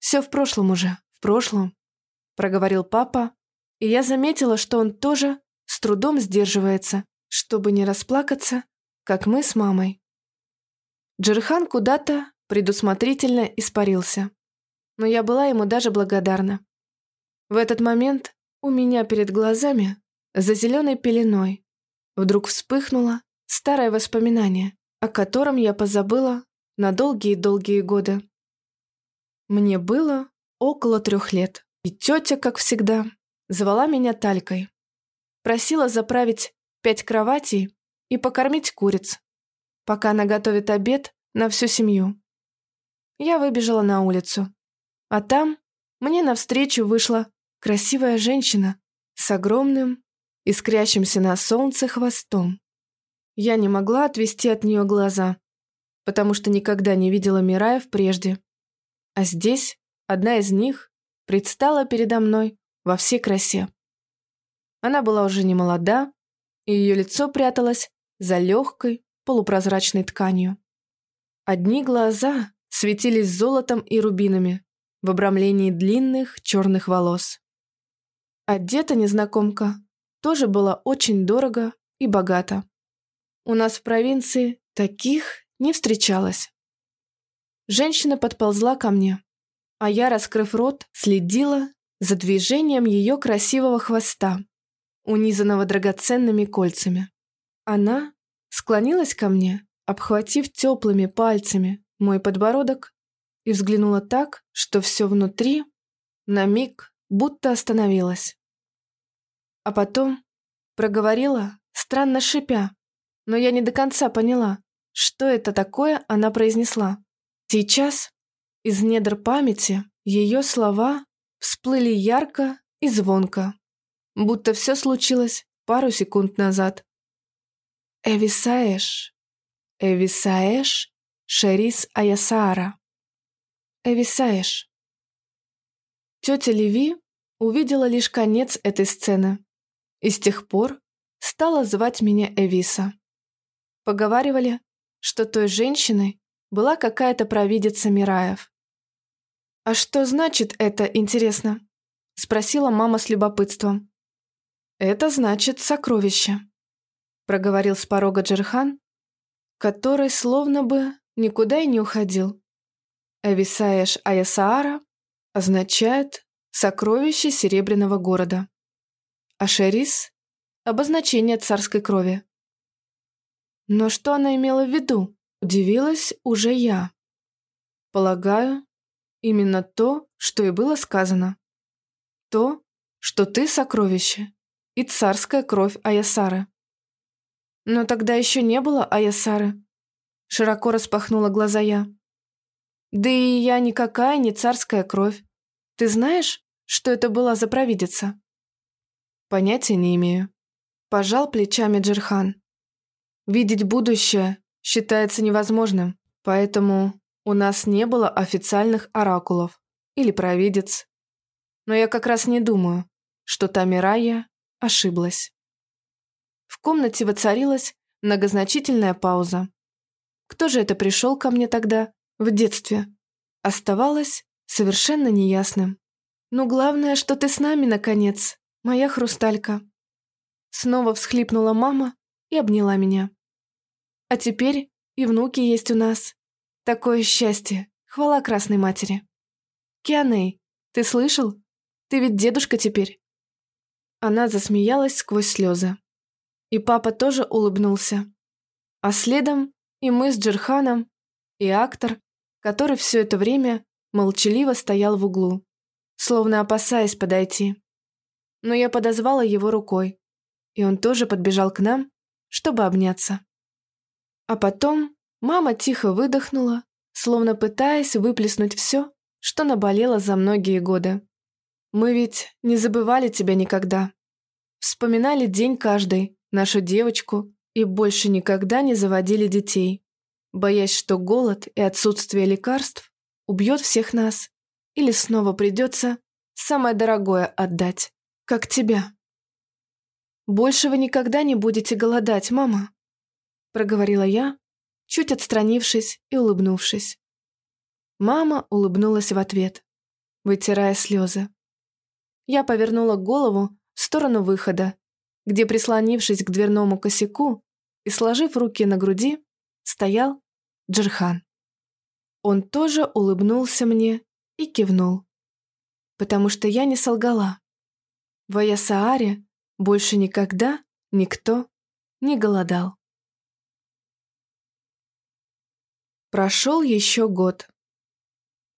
«Все в прошлом уже, в прошлом», — проговорил папа, и я заметила, что он тоже с трудом сдерживается, чтобы не расплакаться, как мы с мамой. Джерхан куда-то предусмотрительно испарился, но я была ему даже благодарна. В этот момент у меня перед глазами, за зеленой пеленой, Вдруг вспыхнуло старое воспоминание, о котором я позабыла на долгие-долгие годы. Мне было около трех лет, и тетя, как всегда, звала меня Талькой. Просила заправить пять кроватей и покормить куриц, пока она готовит обед на всю семью. Я выбежала на улицу, а там мне навстречу вышла красивая женщина с огромным искрящимся на солнце хвостом. Я не могла отвести от нее глаза, потому что никогда не видела Мираев прежде. А здесь одна из них предстала передо мной во всей красе. Она была уже не молода, и ее лицо пряталось за легкой полупрозрачной тканью. Одни глаза светились золотом и рубинами в обрамлении длинных черных волос. Одета незнакомка тоже было очень дорого и богато. У нас в провинции таких не встречалось. Женщина подползла ко мне, а я, раскрыв рот, следила за движением ее красивого хвоста, унизанного драгоценными кольцами. Она склонилась ко мне, обхватив теплыми пальцами мой подбородок и взглянула так, что все внутри на миг будто остановилось. А потом проговорила, странно шипя, но я не до конца поняла, что это такое она произнесла. Сейчас из недр памяти ее слова всплыли ярко и звонко, будто все случилось пару секунд назад. «Эвисаэш, Эвисаэш, Шерис Аясаара, Эвисаэш». Тетя Леви увидела лишь конец этой сцены и с тех пор стала звать меня Эвиса. Поговаривали, что той женщиной была какая-то провидица Мираев. «А что значит это, интересно?» – спросила мама с любопытством. «Это значит сокровище», – проговорил с порога Джерхан, который словно бы никуда и не уходил. Эвисаеш Аясаара означает «сокровище Серебряного города» а Шерис – обозначение царской крови. Но что она имела в виду, удивилась уже я. Полагаю, именно то, что и было сказано. То, что ты сокровище и царская кровь Аясары. Но тогда еще не было Аясары. Широко распахнула глаза я. Да и я никакая не царская кровь. Ты знаешь, что это была за провидица? Понятия не имею. Пожал плечами Джерхан. Видеть будущее считается невозможным, поэтому у нас не было официальных оракулов или провидец. Но я как раз не думаю, что Тамирая ошиблась. В комнате воцарилась многозначительная пауза. Кто же это пришел ко мне тогда, в детстве? Оставалось совершенно неясным. «Ну, главное, что ты с нами, наконец, моя хрусталька». Снова всхлипнула мама и обняла меня. «А теперь и внуки есть у нас. Такое счастье, хвала Красной Матери. Кианей, ты слышал? Ты ведь дедушка теперь». Она засмеялась сквозь слезы. И папа тоже улыбнулся. А следом и мы с Джерханом, и актор, который все это время молчаливо стоял в углу, словно опасаясь подойти. Но я подозвала его рукой, и он тоже подбежал к нам, чтобы обняться. А потом мама тихо выдохнула, словно пытаясь выплеснуть все, что наболело за многие годы. Мы ведь не забывали тебя никогда. Вспоминали день каждый, нашу девочку, и больше никогда не заводили детей, боясь, что голод и отсутствие лекарств убьет всех нас, или снова придется самое дорогое отдать, как тебя. «Больше вы никогда не будете голодать, мама», — проговорила я, чуть отстранившись и улыбнувшись. Мама улыбнулась в ответ, вытирая слезы. Я повернула голову в сторону выхода, где, прислонившись к дверному косяку и сложив руки на груди, стоял Джерхан. Он тоже улыбнулся мне и кивнул. Потому что я не солгала. В Аясааре больше никогда никто не голодал. Прошел еще год.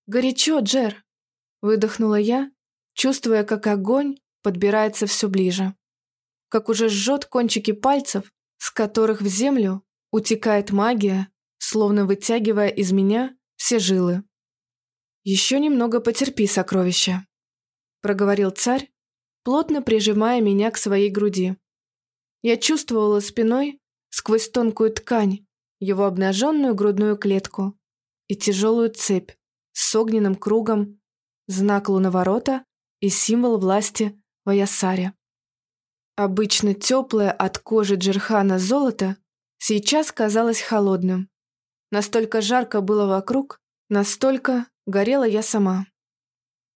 «Горячо, Джер!» — выдохнула я, чувствуя, как огонь подбирается все ближе. Как уже жжет кончики пальцев, с которых в землю утекает магия, словно вытягивая из меня все жилы. «Еще немного потерпи, сокровище», — проговорил царь, плотно прижимая меня к своей груди. Я чувствовала спиной, сквозь тонкую ткань, его обнаженную грудную клетку и тяжелую цепь с огненным кругом, знак луноворота и символ власти в Аясаре. Обычно теплое от кожи Джерхана золото сейчас казалось холодным. Настолько жарко было вокруг, настолько горела я сама.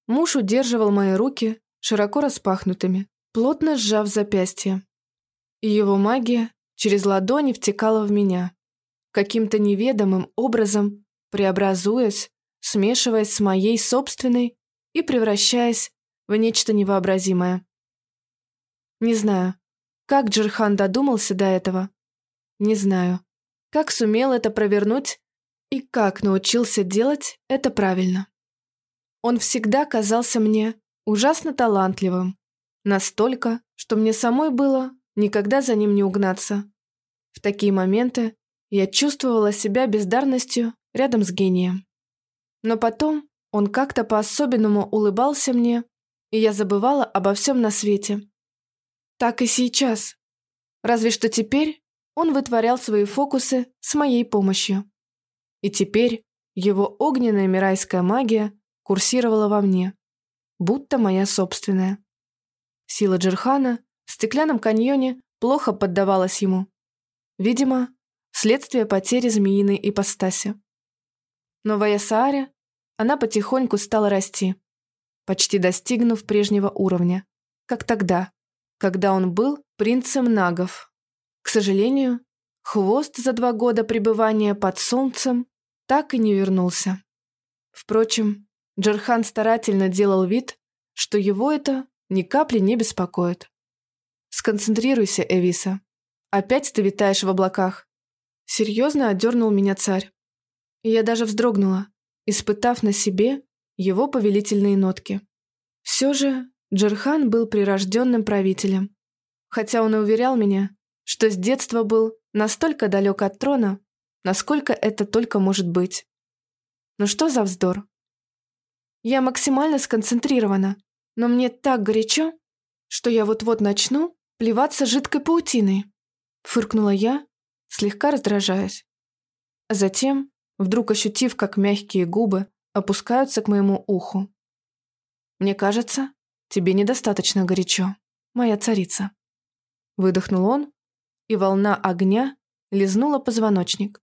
Муж удерживал мои руки широко распахнутыми, плотно сжав запястье. И его магия через ладони втекала в меня, каким-то неведомым образом преобразуясь, смешиваясь с моей собственной и превращаясь в нечто невообразимое. Не знаю, как Джерхан додумался до этого. Не знаю, как сумел это провернуть и как научился делать это правильно. Он всегда казался мне ужасно талантливым, настолько, что мне самой было никогда за ним не угнаться. В такие моменты я чувствовала себя бездарностью рядом с гением. Но потом он как-то по-особенному улыбался мне, и я забывала обо всем на свете. Так и сейчас. Разве что теперь он вытворял свои фокусы с моей помощью. И теперь его огненная мирайская магия курсировала во мне, будто моя собственная. Сила Джерхана в стеклянном каньоне плохо поддавалась ему. Видимо, вследствие потери змеиной ипостаси. Но в Аясааре она потихоньку стала расти, почти достигнув прежнего уровня, как тогда, когда он был принцем нагов. К сожалению, хвост за два года пребывания под солнцем так и не вернулся. Впрочем, Джерхан старательно делал вид, что его это ни капли не беспокоит. «Сконцентрируйся, Эвиса. Опять ты витаешь в облаках». Серьезно отдернул меня царь. И я даже вздрогнула, испытав на себе его повелительные нотки. Все же Джерхан был прирожденным правителем. Хотя он и уверял меня, что с детства был настолько далек от трона, насколько это только может быть. Но что за вздор? Я максимально сконцентрирована, но мне так горячо, что я вот-вот начну плеваться жидкой паутиной. Фыркнула я, слегка раздражаясь. А затем, вдруг ощутив, как мягкие губы опускаются к моему уху. «Мне кажется, тебе недостаточно горячо, моя царица». Выдохнул он, и волна огня лизнула позвоночник.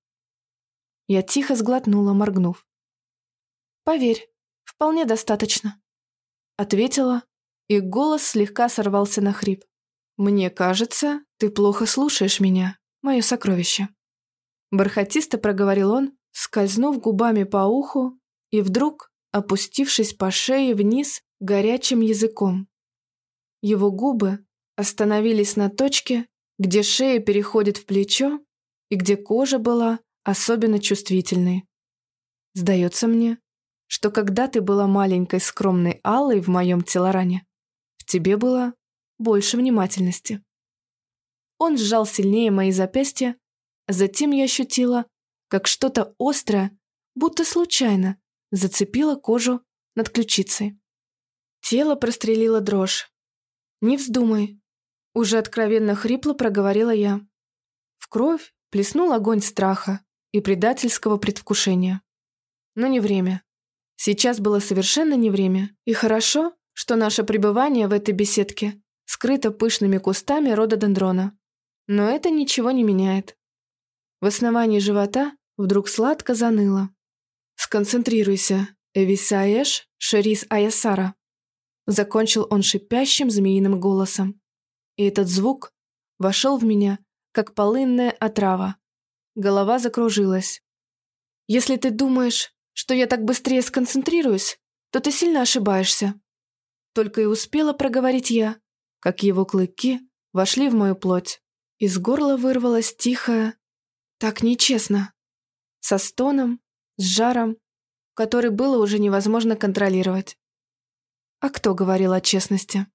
Я тихо сглотнула, моргнув. «Поверь, вполне достаточно», — ответила, и голос слегка сорвался на хрип. «Мне кажется, ты плохо слушаешь меня, мое сокровище». Бархатисто проговорил он, скользнув губами по уху и вдруг опустившись по шее вниз горячим языком. Его губы остановились на точке, где шея переходит в плечо и где кожа была особенно чувствительной. Сдается мне, что когда ты была маленькой скромной Аллой в моем телоране, в тебе было больше внимательности. Он сжал сильнее мои запястья, затем я ощутила, как что-то острое, будто случайно, зацепило кожу над ключицей. Тело прострелило дрожь. «Не вздумай», — уже откровенно хрипло проговорила я. В кровь плеснул огонь страха и предательского предвкушения. Но не время. Сейчас было совершенно не время, и хорошо, что наше пребывание в этой беседке скрыто пышными кустами рододендрона. Но это ничего не меняет. В основании живота вдруг сладко заныло. «Сконцентрируйся, Эвисаеш Шерис Аясара», закончил он шипящим змеиным голосом. И этот звук вошел в меня, как полынная отрава. Голова закружилась. «Если ты думаешь, что я так быстрее сконцентрируюсь, то ты сильно ошибаешься». Только и успела проговорить я, как его клыки вошли в мою плоть. Из горла вырвалось тихое «Так нечестно». Со стоном, с жаром, который было уже невозможно контролировать. А кто говорил о честности?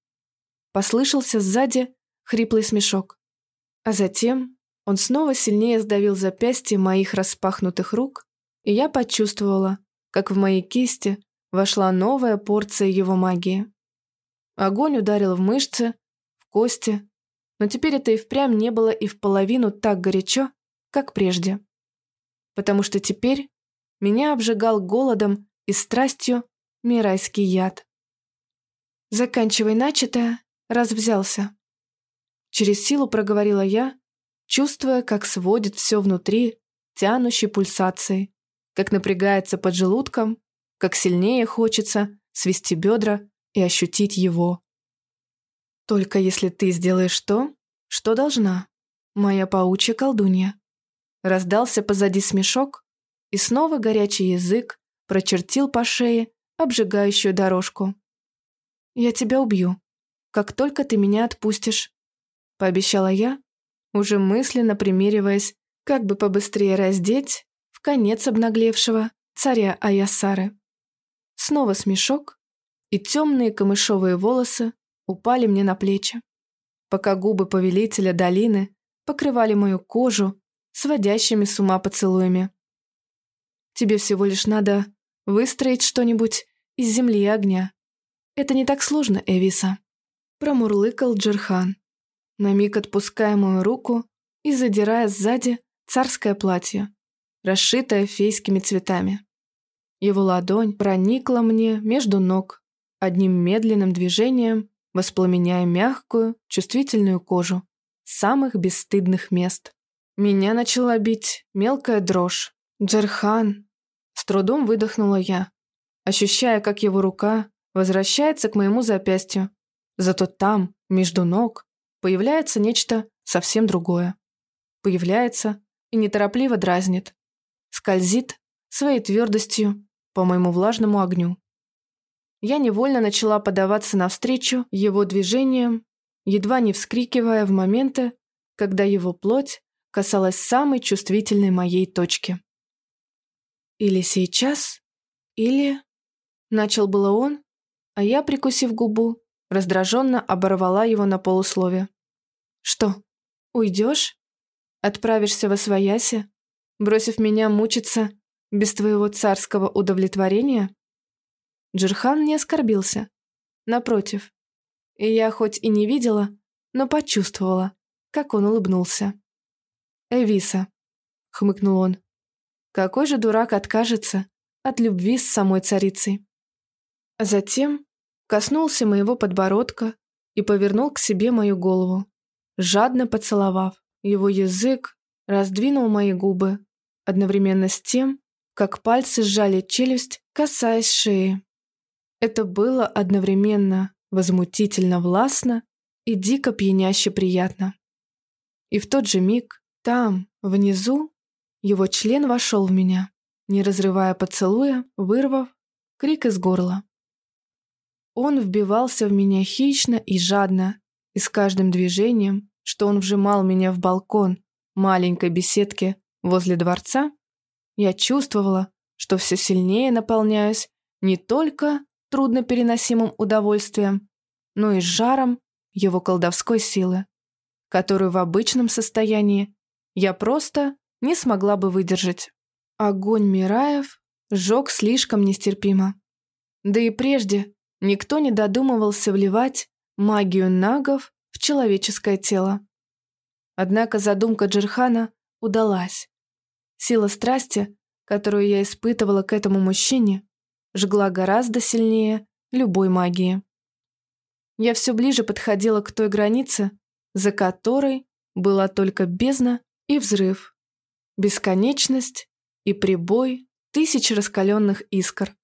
Послышался сзади хриплый смешок. А затем он снова сильнее сдавил запястье моих распахнутых рук, и я почувствовала, как в моей кисти вошла новая порция его магии. Огонь ударил в мышцы, в кости, но теперь это и впрямь не было и в половину так горячо, как прежде. Потому что теперь меня обжигал голодом и страстью мирайский яд. Заканчивай начатое, раз взялся. Через силу проговорила я, чувствуя, как сводит все внутри, тянущей пульсацией, как напрягается под желудком, как сильнее хочется свести бедра и ощутить его. Только если ты сделаешь то, что должна, моя паучья колдунья. Раздался позади смешок, и снова горячий язык прочертил по шее обжигающую дорожку. «Я тебя убью, как только ты меня отпустишь», — пообещала я, уже мысленно примериваясь, как бы побыстрее раздеть в конец обнаглевшего царя Аясары. Снова смешок, и темные камышовые волосы упали мне на плечи, пока губы повелителя долины покрывали мою кожу сводящими с ума поцелуями. «Тебе всего лишь надо выстроить что-нибудь из земли и огня», «Это не так сложно, Эвиса», — промурлыкал Джерхан, на миг отпуская мою руку и задирая сзади царское платье, расшитое фейскими цветами. Его ладонь проникла мне между ног, одним медленным движением воспламеняя мягкую, чувствительную кожу самых бесстыдных мест. Меня начала бить мелкая дрожь. «Джерхан!» С трудом выдохнула я, ощущая, как его рука возвращается к моему запястью. Зато там, между ног, появляется нечто совсем другое. Появляется и неторопливо дразнит. Скользит своей твердостью по моему влажному огню. Я невольно начала подаваться навстречу его движениям, едва не вскрикивая в моменты, когда его плоть касалась самой чувствительной моей точки. «Или сейчас, или...» Начал было он, а я, прикусив губу, раздраженно оборвала его на полуслове. «Что, уйдешь? Отправишься во свояси, бросив меня мучиться без твоего царского удовлетворения?» Джерхан не оскорбился, напротив. И я хоть и не видела, но почувствовала, как он улыбнулся. «Эвиса», — хмыкнул он, — «какой же дурак откажется от любви с самой царицей?» А затем коснулся моего подбородка и повернул к себе мою голову, жадно поцеловав. Его язык раздвинул мои губы, одновременно с тем, как пальцы сжали челюсть, касаясь шеи. Это было одновременно возмутительно властно и дико пьяняще приятно. И в тот же миг, там, внизу, его член вошел в меня, не разрывая поцелуя, вырвав крик из горла. Он вбивался в меня хищно и жадно, и с каждым движением, что он вжимал меня в балкон маленькой беседки возле дворца, я чувствовала, что все сильнее наполняюсь не только труднопереносимым удовольствием, но и жаром его колдовской силы, которую в обычном состоянии я просто не смогла бы выдержать. Огонь Мираев сжег слишком нестерпимо. Да и прежде никто не додумывался вливать магию нагов в человеческое тело. Однако задумка Джерхана удалась. Сила страсти, которую я испытывала к этому мужчине, жгла гораздо сильнее любой магии. Я все ближе подходила к той границе, за которой была только бездна и взрыв, бесконечность и прибой тысяч раскаленных искр.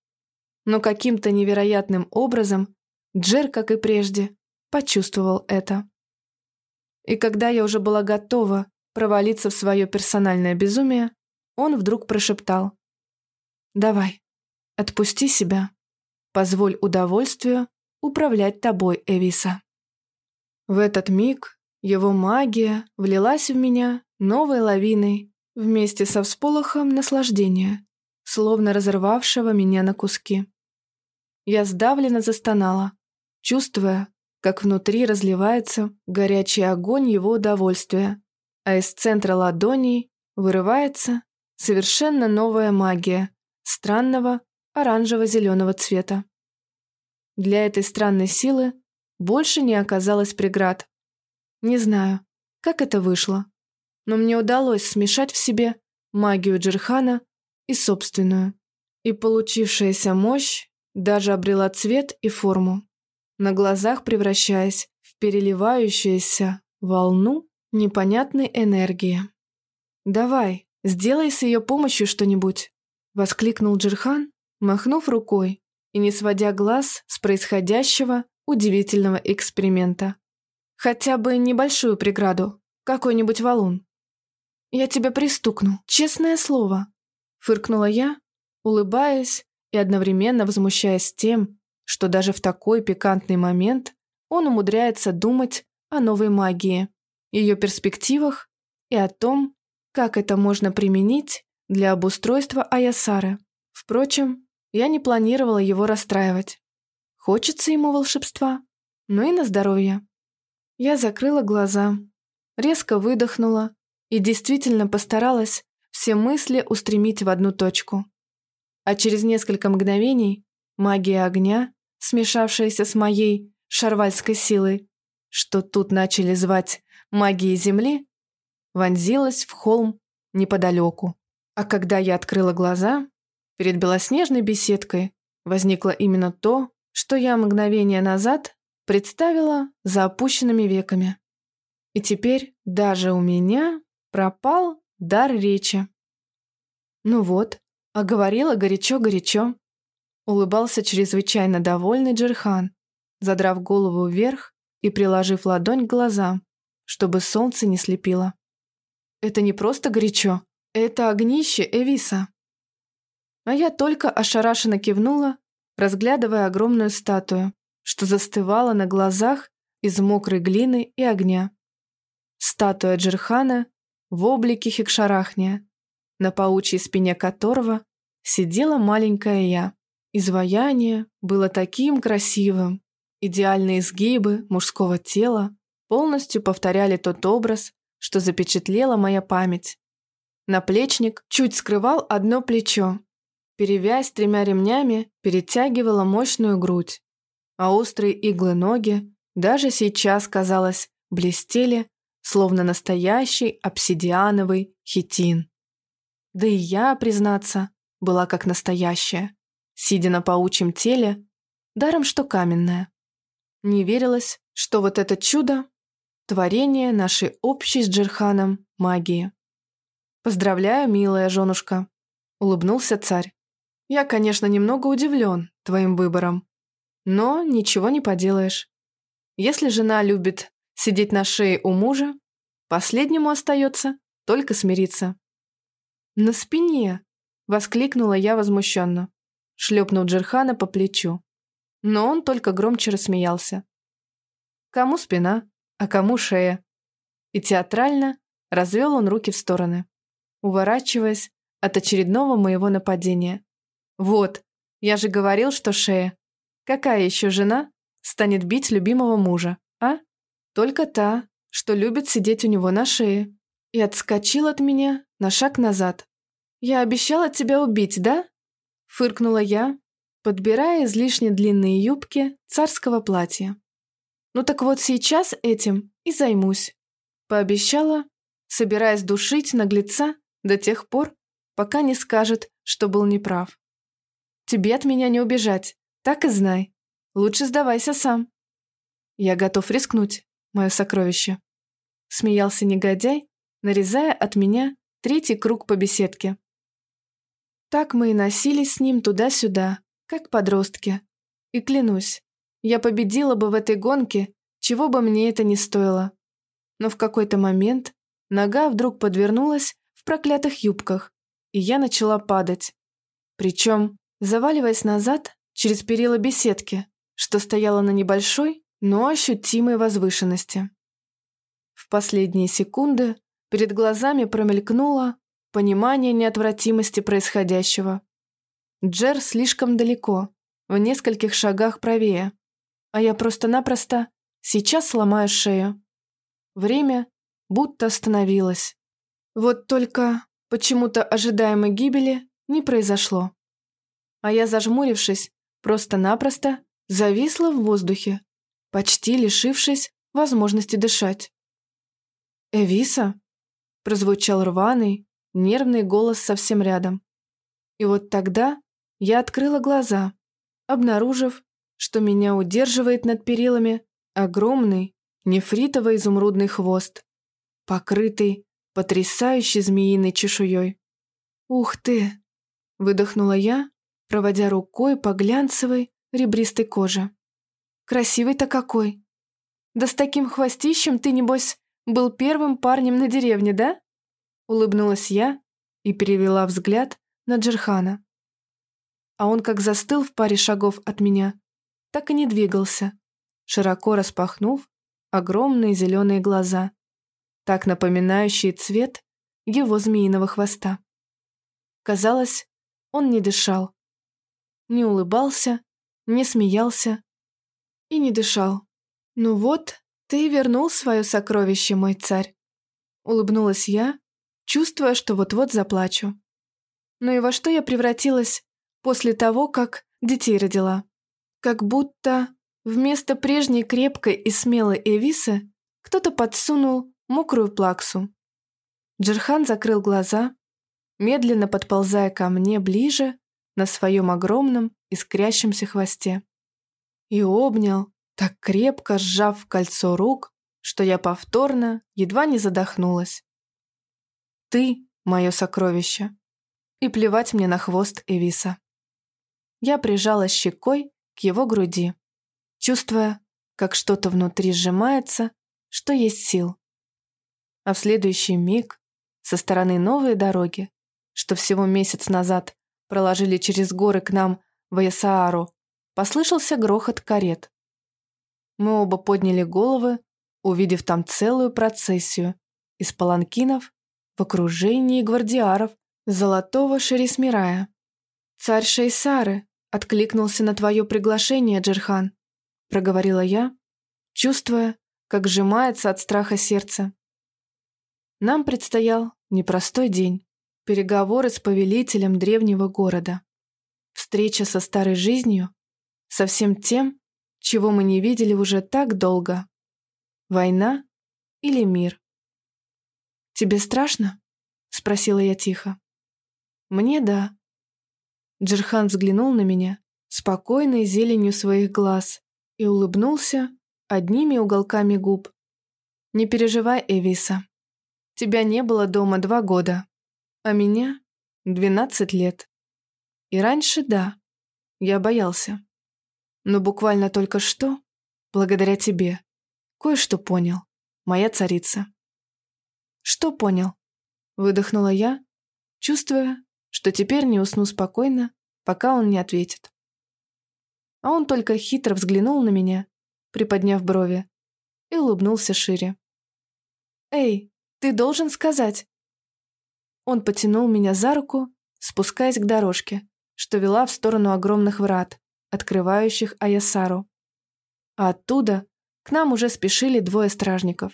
Но каким-то невероятным образом Джер, как и прежде, почувствовал это. И когда я уже была готова провалиться в свое персональное безумие, он вдруг прошептал. «Давай, отпусти себя. Позволь удовольствию управлять тобой, Эвиса». В этот миг его магия влилась в меня новой лавиной вместе со всполохом наслаждения, словно разорвавшего меня на куски. Я сдавленно застонала, чувствуя, как внутри разливается горячий огонь его удовольствия, а из центра ладоней вырывается совершенно новая магия странного оранжево-зеленого цвета. Для этой странной силы больше не оказалось преград. Не знаю, как это вышло, но мне удалось смешать в себе магию Джерхана и собственную, и получившаяся мощь даже обрела цвет и форму на глазах превращаясь в переливающуюся волну непонятной энергии. «Давай, сделай с ее помощью что-нибудь», — воскликнул Джирхан, махнув рукой и не сводя глаз с происходящего удивительного эксперимента. «Хотя бы небольшую преграду, какой-нибудь валун». «Я тебя пристукну, честное слово», — фыркнула я, улыбаясь и одновременно возмущаясь тем, что даже в такой пикантный момент он умудряется думать о новой магии, ее перспективах и о том, как это можно применить для обустройства Аясары. Впрочем, я не планировала его расстраивать. Хочется ему волшебства, но и на здоровье. Я закрыла глаза, резко выдохнула и действительно постаралась все мысли устремить в одну точку. А через несколько мгновений магия огня смешавшаяся с моей шарвальской силой, что тут начали звать магией земли, вонзилась в холм неподалеку. А когда я открыла глаза, перед белоснежной беседкой возникло именно то, что я мгновение назад представила за опущенными веками. И теперь даже у меня пропал дар речи. Ну вот, а говорила горячо-горячо. Улыбался чрезвычайно довольный Джерхан, задрав голову вверх и приложив ладонь к глазам, чтобы солнце не слепило. «Это не просто горячо, это огнище Эвиса». А я только ошарашенно кивнула, разглядывая огромную статую, что застывала на глазах из мокрой глины и огня. Статуя Джерхана в облике Хикшарахния, на паучьей спине которого сидела маленькая я. Изваяние было таким красивым. Идеальные изгибы мужского тела полностью повторяли тот образ, что запечатлела моя память. Наплечник чуть скрывал одно плечо. Перевязь тремя ремнями перетягивала мощную грудь. а острые иглы ноги даже сейчас, казалось, блестели, словно настоящий обсидиановый хитин. Да и я, признаться, была как настоящая, сидя на паучьем теле, даром что каменная. Не верилось, что вот это чудо — творение нашей общей с Джерханом магии. «Поздравляю, милая женушка», — улыбнулся царь. «Я, конечно, немного удивлен твоим выбором, но ничего не поделаешь. Если жена любит сидеть на шее у мужа, последнему остается только смириться». «На спине!» — воскликнула я возмущенно, шлепнув Джерхана по плечу. Но он только громче рассмеялся. Кому спина, а кому шея. И театрально развел он руки в стороны, уворачиваясь от очередного моего нападения. «Вот, я же говорил, что шея. Какая еще жена станет бить любимого мужа, а? Только та, что любит сидеть у него на шее». И отскочил от меня на шаг назад. «Я обещала тебя убить, да?» Фыркнула я, подбирая излишне длинные юбки царского платья. «Ну так вот сейчас этим и займусь», пообещала, собираясь душить наглеца до тех пор, пока не скажет, что был неправ. «Тебе от меня не убежать, так и знай. Лучше сдавайся сам». «Я готов рискнуть, мое сокровище», смеялся негодяй, нарезая от меня третий круг по беседке. Так мы и носились с ним туда-сюда, как подростки. И клянусь, я победила бы в этой гонке, чего бы мне это ни стоило. Но в какой-то момент нога вдруг подвернулась в проклятых юбках, и я начала падать. Причем, заваливаясь назад через перила беседки, что стояла на небольшой, но ощутимой возвышенности. В последние секунды перед глазами промелькнуло понимание неотвратимости происходящего. Джер слишком далеко, в нескольких шагах правее, а я просто-напросто сейчас сломаю шею. Время будто остановилось. Вот только почему-то ожидаемой гибели не произошло. А я, зажмурившись, просто-напросто зависла в воздухе, почти лишившись возможности дышать. «Эвиса?» – прозвучал рваный, нервный голос совсем рядом. И вот тогда я открыла глаза, обнаружив, что меня удерживает над перилами огромный нефритово-изумрудный хвост, покрытый потрясающей змеиной чешуей. «Ух ты!» – выдохнула я, проводя рукой по глянцевой ребристой коже. «Красивый-то какой! Да с таким хвостищем ты, небось, был первым парнем на деревне, да?» Улыбнулась я и перевела взгляд на Джерхана. А он как застыл в паре шагов от меня, так и не двигался, широко распахнув огромные зеленые глаза, так напоминающие цвет его змеиного хвоста. Казалось, он не дышал, не улыбался, не смеялся и не дышал. «Ну вот, ты вернул свое сокровище, мой царь», — улыбнулась я, чувствуя, что вот-вот заплачу. Ну и во что я превратилась после того, как детей родила? Как будто вместо прежней крепкой и смелой Эвисы кто-то подсунул мокрую плаксу. Джерхан закрыл глаза, медленно подползая ко мне ближе на своем огромном искрящемся хвосте. И обнял, так крепко сжав кольцо рук, что я повторно едва не задохнулась. Ты — мое сокровище. И плевать мне на хвост Эвиса. Я прижала щекой к его груди, чувствуя, как что-то внутри сжимается, что есть сил. А в следующий миг со стороны новой дороги, что всего месяц назад проложили через горы к нам в Ясаару, послышался грохот карет. Мы оба подняли головы, увидев там целую процессию из паланкинов в окружении гвардиаров золотого Шерисмирая. «Царь Шейсары откликнулся на твое приглашение, Джерхан», проговорила я, чувствуя, как сжимается от страха сердце. Нам предстоял непростой день, переговоры с повелителем древнего города, встреча со старой жизнью, со всем тем, чего мы не видели уже так долго. Война или мир? «Тебе страшно?» — спросила я тихо. «Мне да». Джерхан взглянул на меня, спокойной зеленью своих глаз, и улыбнулся одними уголками губ. «Не переживай, Эвиса. Тебя не было дома два года, а меня — двенадцать лет. И раньше, да, я боялся. Но буквально только что, благодаря тебе, кое-что понял, моя царица». «Что понял?» — выдохнула я, чувствуя, что теперь не усну спокойно, пока он не ответит. А он только хитро взглянул на меня, приподняв брови, и улыбнулся шире. «Эй, ты должен сказать!» Он потянул меня за руку, спускаясь к дорожке, что вела в сторону огромных врат, открывающих Аясару. А оттуда к нам уже спешили двое стражников.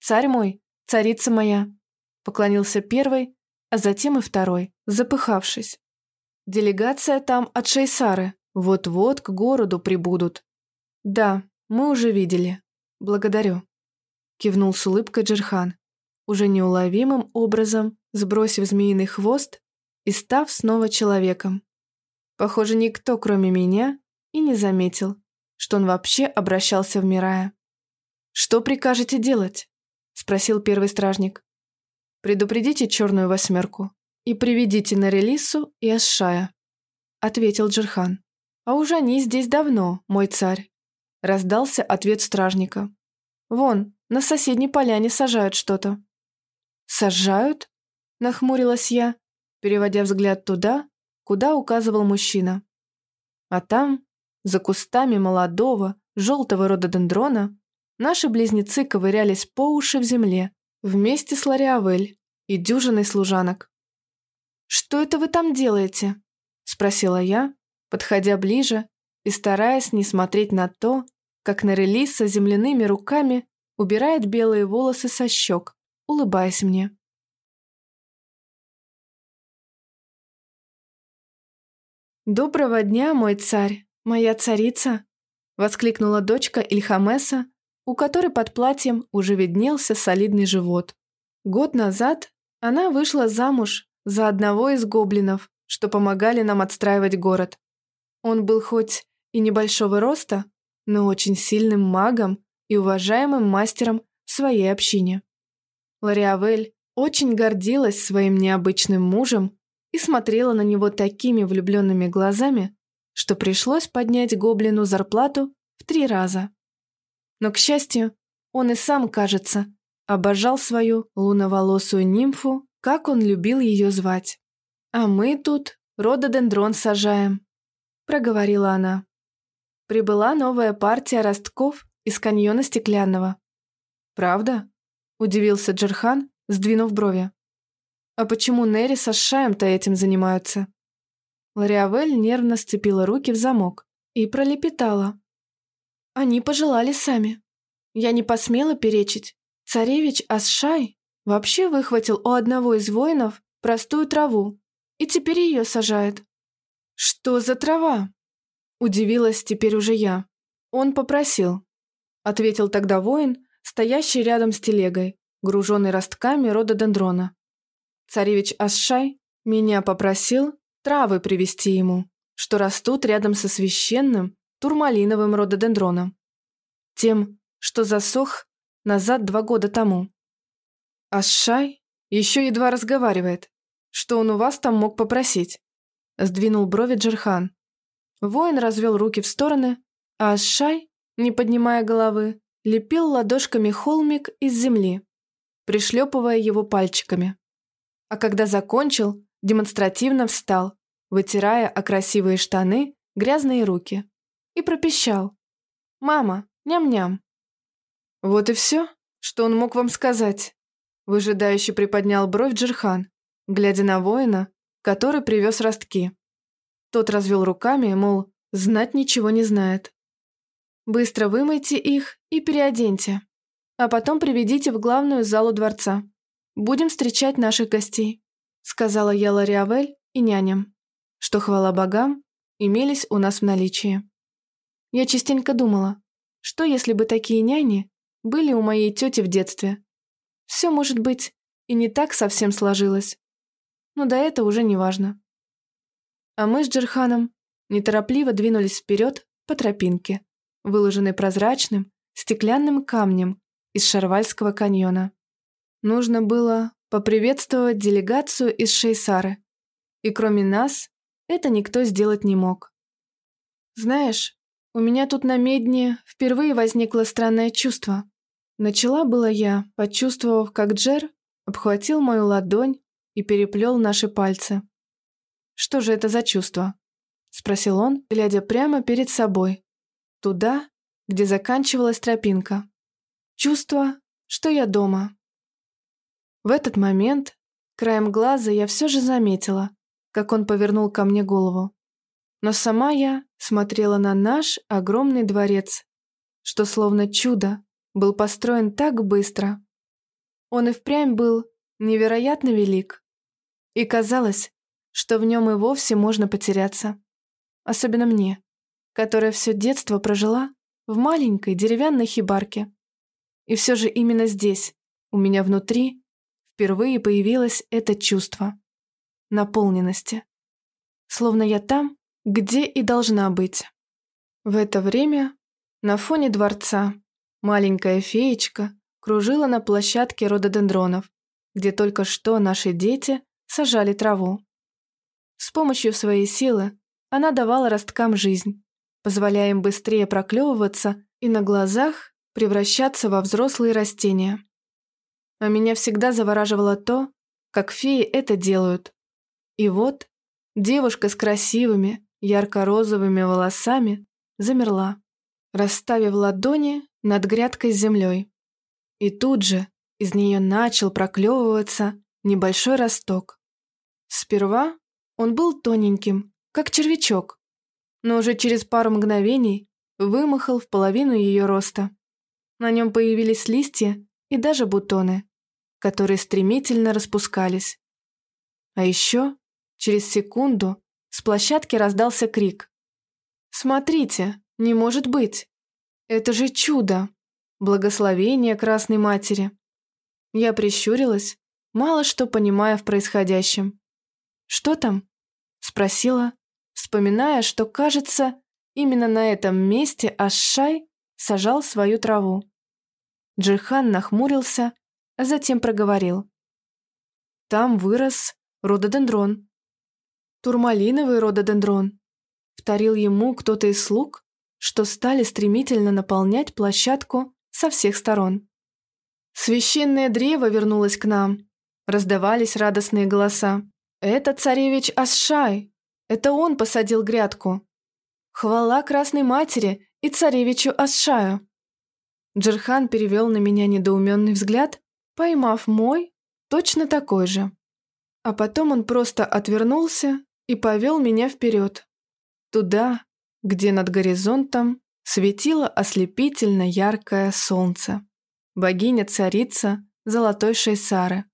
«Царь мой, царица моя!» Поклонился первый, а затем и второй, запыхавшись. «Делегация там от Шейсары, вот-вот к городу прибудут». «Да, мы уже видели. Благодарю», — кивнул с улыбкой Джерхан, уже неуловимым образом сбросив змеиный хвост и став снова человеком. Похоже, никто, кроме меня, и не заметил, что он вообще обращался в Мирая. «Что прикажете делать?» — спросил первый стражник. Предупредите черную восьмерку и приведите на Релису и Асшая», — ответил Джерхан. «А уж они здесь давно, мой царь», — раздался ответ стражника. «Вон, на соседней поляне сажают что-то». «Сажают?» — нахмурилась я, переводя взгляд туда, куда указывал мужчина. А там, за кустами молодого, желтого рододендрона, наши близнецы ковырялись по уши в земле, вместе с Лариавель и дюжиной служанок. «Что это вы там делаете?» – спросила я, подходя ближе и стараясь не смотреть на то, как Нарелис со земляными руками убирает белые волосы со щек, улыбаясь мне. «Доброго дня, мой царь, моя царица!» – воскликнула дочка Ильхамеса, у которой под платьем уже виднелся солидный живот. Год назад она вышла замуж за одного из гоблинов, что помогали нам отстраивать город. Он был хоть и небольшого роста, но очень сильным магом и уважаемым мастером в своей общине. Лариавель очень гордилась своим необычным мужем и смотрела на него такими влюбленными глазами, что пришлось поднять гоблину зарплату в три раза. Но, к счастью, он и сам, кажется, обожал свою луноволосую нимфу, как он любил ее звать. «А мы тут рододендрон сажаем», — проговорила она. Прибыла новая партия ростков из каньона Стеклянного. «Правда?» — удивился Джерхан, сдвинув брови. «А почему Нерри со Шаем-то этим занимаются?» Лариавель нервно сцепила руки в замок и пролепетала. Они пожелали сами. Я не посмела перечить. Царевич Асшай вообще выхватил у одного из воинов простую траву и теперь ее сажает. «Что за трава?» Удивилась теперь уже я. Он попросил. Ответил тогда воин, стоящий рядом с телегой, груженный ростками рододендрона. Царевич Асшай меня попросил травы привезти ему, что растут рядом со священным турмалиновым рододендроном. Тем, что засох назад два года тому. А Шай еще едва разговаривает. Что он у вас там мог попросить? Сдвинул брови Джерхан. Воин развел руки в стороны, а Шай, не поднимая головы, лепил ладошками холмик из земли, пришлепывая его пальчиками. А когда закончил, демонстративно встал, вытирая о красивые штаны грязные руки и пропищал. «Мама, ням-ням». «Вот и все, что он мог вам сказать», – выжидающе приподнял бровь Джерхан, глядя на воина, который привез ростки. Тот развел руками, мол, знать ничего не знает. «Быстро вымойте их и переоденьте, а потом приведите в главную залу дворца. Будем встречать наших гостей», – сказала я Лариавель и няням, что, хвала богам, имелись у нас в наличии. Я частенько думала, что если бы такие няни были у моей тети в детстве? Все, может быть, и не так совсем сложилось. Но да это уже не важно. А мы с Джерханом неторопливо двинулись вперед по тропинке, выложенной прозрачным, стеклянным камнем из Шарвальского каньона. Нужно было поприветствовать делегацию из Шейсары, и кроме нас это никто сделать не мог. Знаешь, у меня тут на медне впервые возникло странное чувство. Начала была я, почувствовав, как Джер обхватил мою ладонь и переплел наши пальцы. «Что же это за чувство?» – спросил он, глядя прямо перед собой, туда, где заканчивалась тропинка. «Чувство, что я дома». В этот момент, краем глаза, я все же заметила, как он повернул ко мне голову. Но сама я смотрела на наш огромный дворец, что словно чудо был построен так быстро. Он и впрямь был невероятно велик. И казалось, что в нем и вовсе можно потеряться. Особенно мне, которая все детство прожила в маленькой деревянной хибарке. И все же именно здесь, у меня внутри, впервые появилось это чувство наполненности. Словно я там, где и должна быть. В это время на фоне дворца маленькая феечка кружила на площадке рододендронов, где только что наши дети сажали траву. С помощью своей силы она давала росткам жизнь, позволяя им быстрее проклевываться и на глазах превращаться во взрослые растения. А меня всегда завораживало то, как феи это делают. И вот девушка с красивыми, ярко-розовыми волосами замерла, расставив ладони над грядкой с землей. И тут же из нее начал проклевываться небольшой росток. Сперва он был тоненьким, как червячок, но уже через пару мгновений вымахал в половину ее роста. На нем появились листья и даже бутоны, которые стремительно распускались. А еще через секунду с площадки раздался крик. «Смотрите, не может быть! Это же чудо! Благословение Красной Матери!» Я прищурилась, мало что понимая в происходящем. «Что там?» – спросила, вспоминая, что, кажется, именно на этом месте Ашшай сажал свою траву. Джихан нахмурился, а затем проговорил. «Там вырос рододендрон». «Турмалиновый рододендрон», – вторил ему кто-то из слуг, что стали стремительно наполнять площадку со всех сторон. Священное древо вернулось к нам. Раздавались радостные голоса. Это царевич Асшай. Это он посадил грядку. Хвала Красной Матери и царевичу Асшаю. Джерхан перевел на меня недоуменный взгляд, поймав мой, точно такой же. А потом он просто отвернулся и повел меня вперед. Туда, где над горизонтом светило ослепительно яркое солнце богиня-царица золотой Шейсары,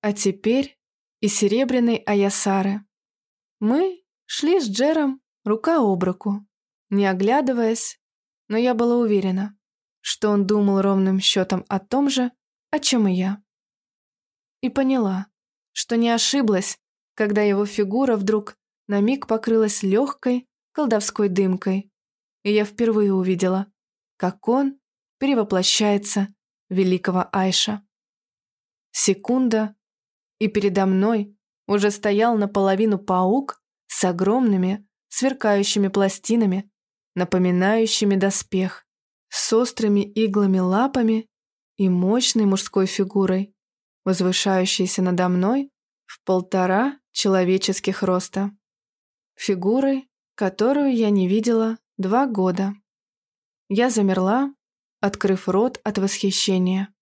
а теперь и серебряной Аясары. Мы шли с Джером рука об руку, не оглядываясь, но я была уверена, что он думал ровным счетом о том же, о чем и я. И поняла, что не ошиблась, когда его фигура вдруг на миг покрылась легкой колдовской дымкой, и я впервые увидела, как он перевоплощается великого Айша. Секунда, и передо мной уже стоял наполовину паук с огромными, сверкающими пластинами, напоминающими доспех, с острыми иглами лапами и мощной мужской фигурой, возвышающейся надо мной в полтора человеческих роста. Фигурой, которую я не видела два года. Я замерла, открыв рот от восхищения.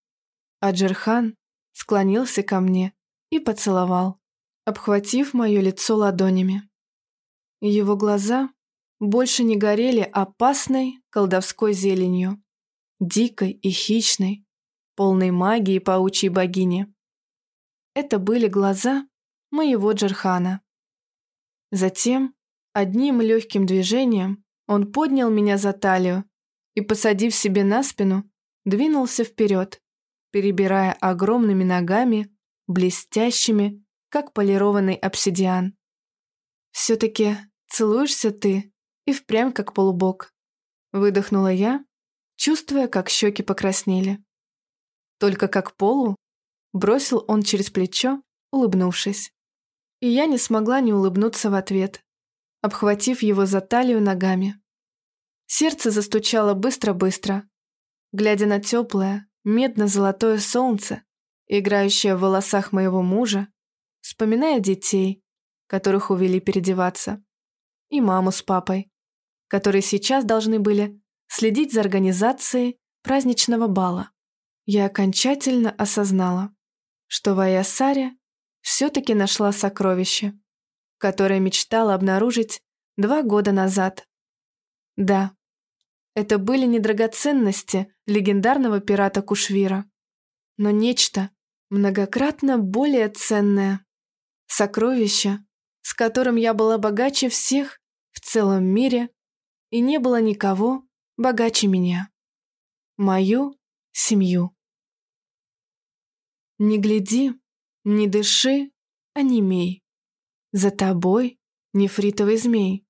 А Джерхан склонился ко мне и поцеловал, обхватив мое лицо ладонями. Его глаза больше не горели опасной колдовской зеленью, дикой и хищной, полной магии паучьей богини. Это были глаза моего Джерхана. Затем, одним легким движением, Он поднял меня за талию и, посадив себе на спину, двинулся вперед, перебирая огромными ногами, блестящими, как полированный обсидиан. «Все-таки целуешься ты и впрямь как полубок», выдохнула я, чувствуя, как щеки покраснели. «Только как полу?» бросил он через плечо, улыбнувшись. И я не смогла не улыбнуться в ответ, обхватив его за талию ногами. Сердце застучало быстро-быстро, глядя на теплое, медно-золотое солнце, играющее в волосах моего мужа, вспоминая детей, которых увели переодеваться, и маму с папой, которые сейчас должны были следить за организацией праздничного бала. Я окончательно осознала, что в Аясаре все-таки нашла сокровище, которое мечтала обнаружить два года назад. Да, это были не драгоценности легендарного пирата Кушвира, но нечто многократно более ценное. Сокровище, с которым я была богаче всех в целом мире, и не было никого богаче меня. Мою семью. Не гляди, не дыши, а не мей. За тобой нефритовый змей.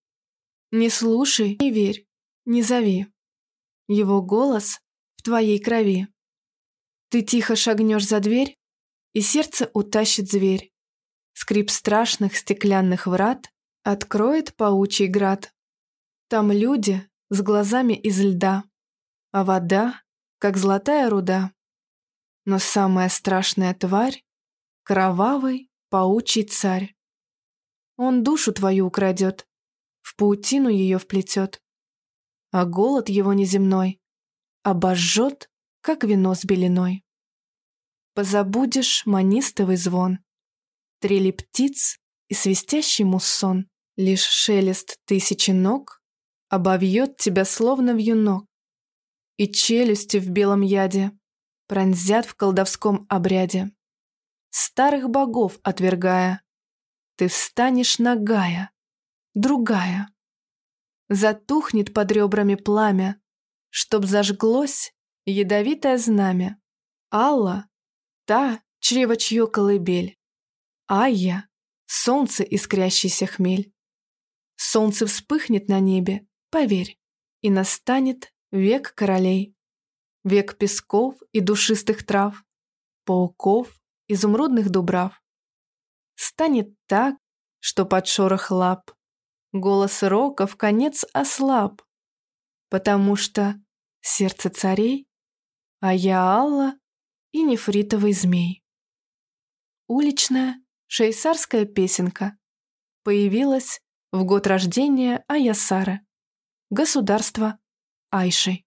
Не слушай, не верь, не зови. Его голос в твоей крови. Ты тихо шагнешь за дверь, и сердце утащит зверь. Скрип страшных стеклянных врат откроет паучий град. Там люди с глазами из льда, а вода, как золотая руда. Но самая страшная тварь — кровавый паучий царь. Он душу твою украдет, в паутину ее вплетет а голод его неземной обожжет, как вино с белиной. Позабудешь манистовый звон, трели птиц и свистящий муссон, лишь шелест тысячи ног обовьет тебя словно вьюнок, и челюсти в белом яде пронзят в колдовском обряде. Старых богов отвергая, ты встанешь нагая, другая затухнет под ребрами пламя, чтоб зажглось ядовитое знамя. Алла — та, чрево чье колыбель. А я — солнце искрящийся хмель. Солнце вспыхнет на небе, поверь, и настанет век королей. Век песков и душистых трав, пауков, изумрудных дубрав. Станет так, что под шорох лап Голос рока в конец ослаб, потому что сердце царей, а я Алла и нефритовый змей. Уличная шейсарская песенка появилась в год рождения Аясара, государства Айши.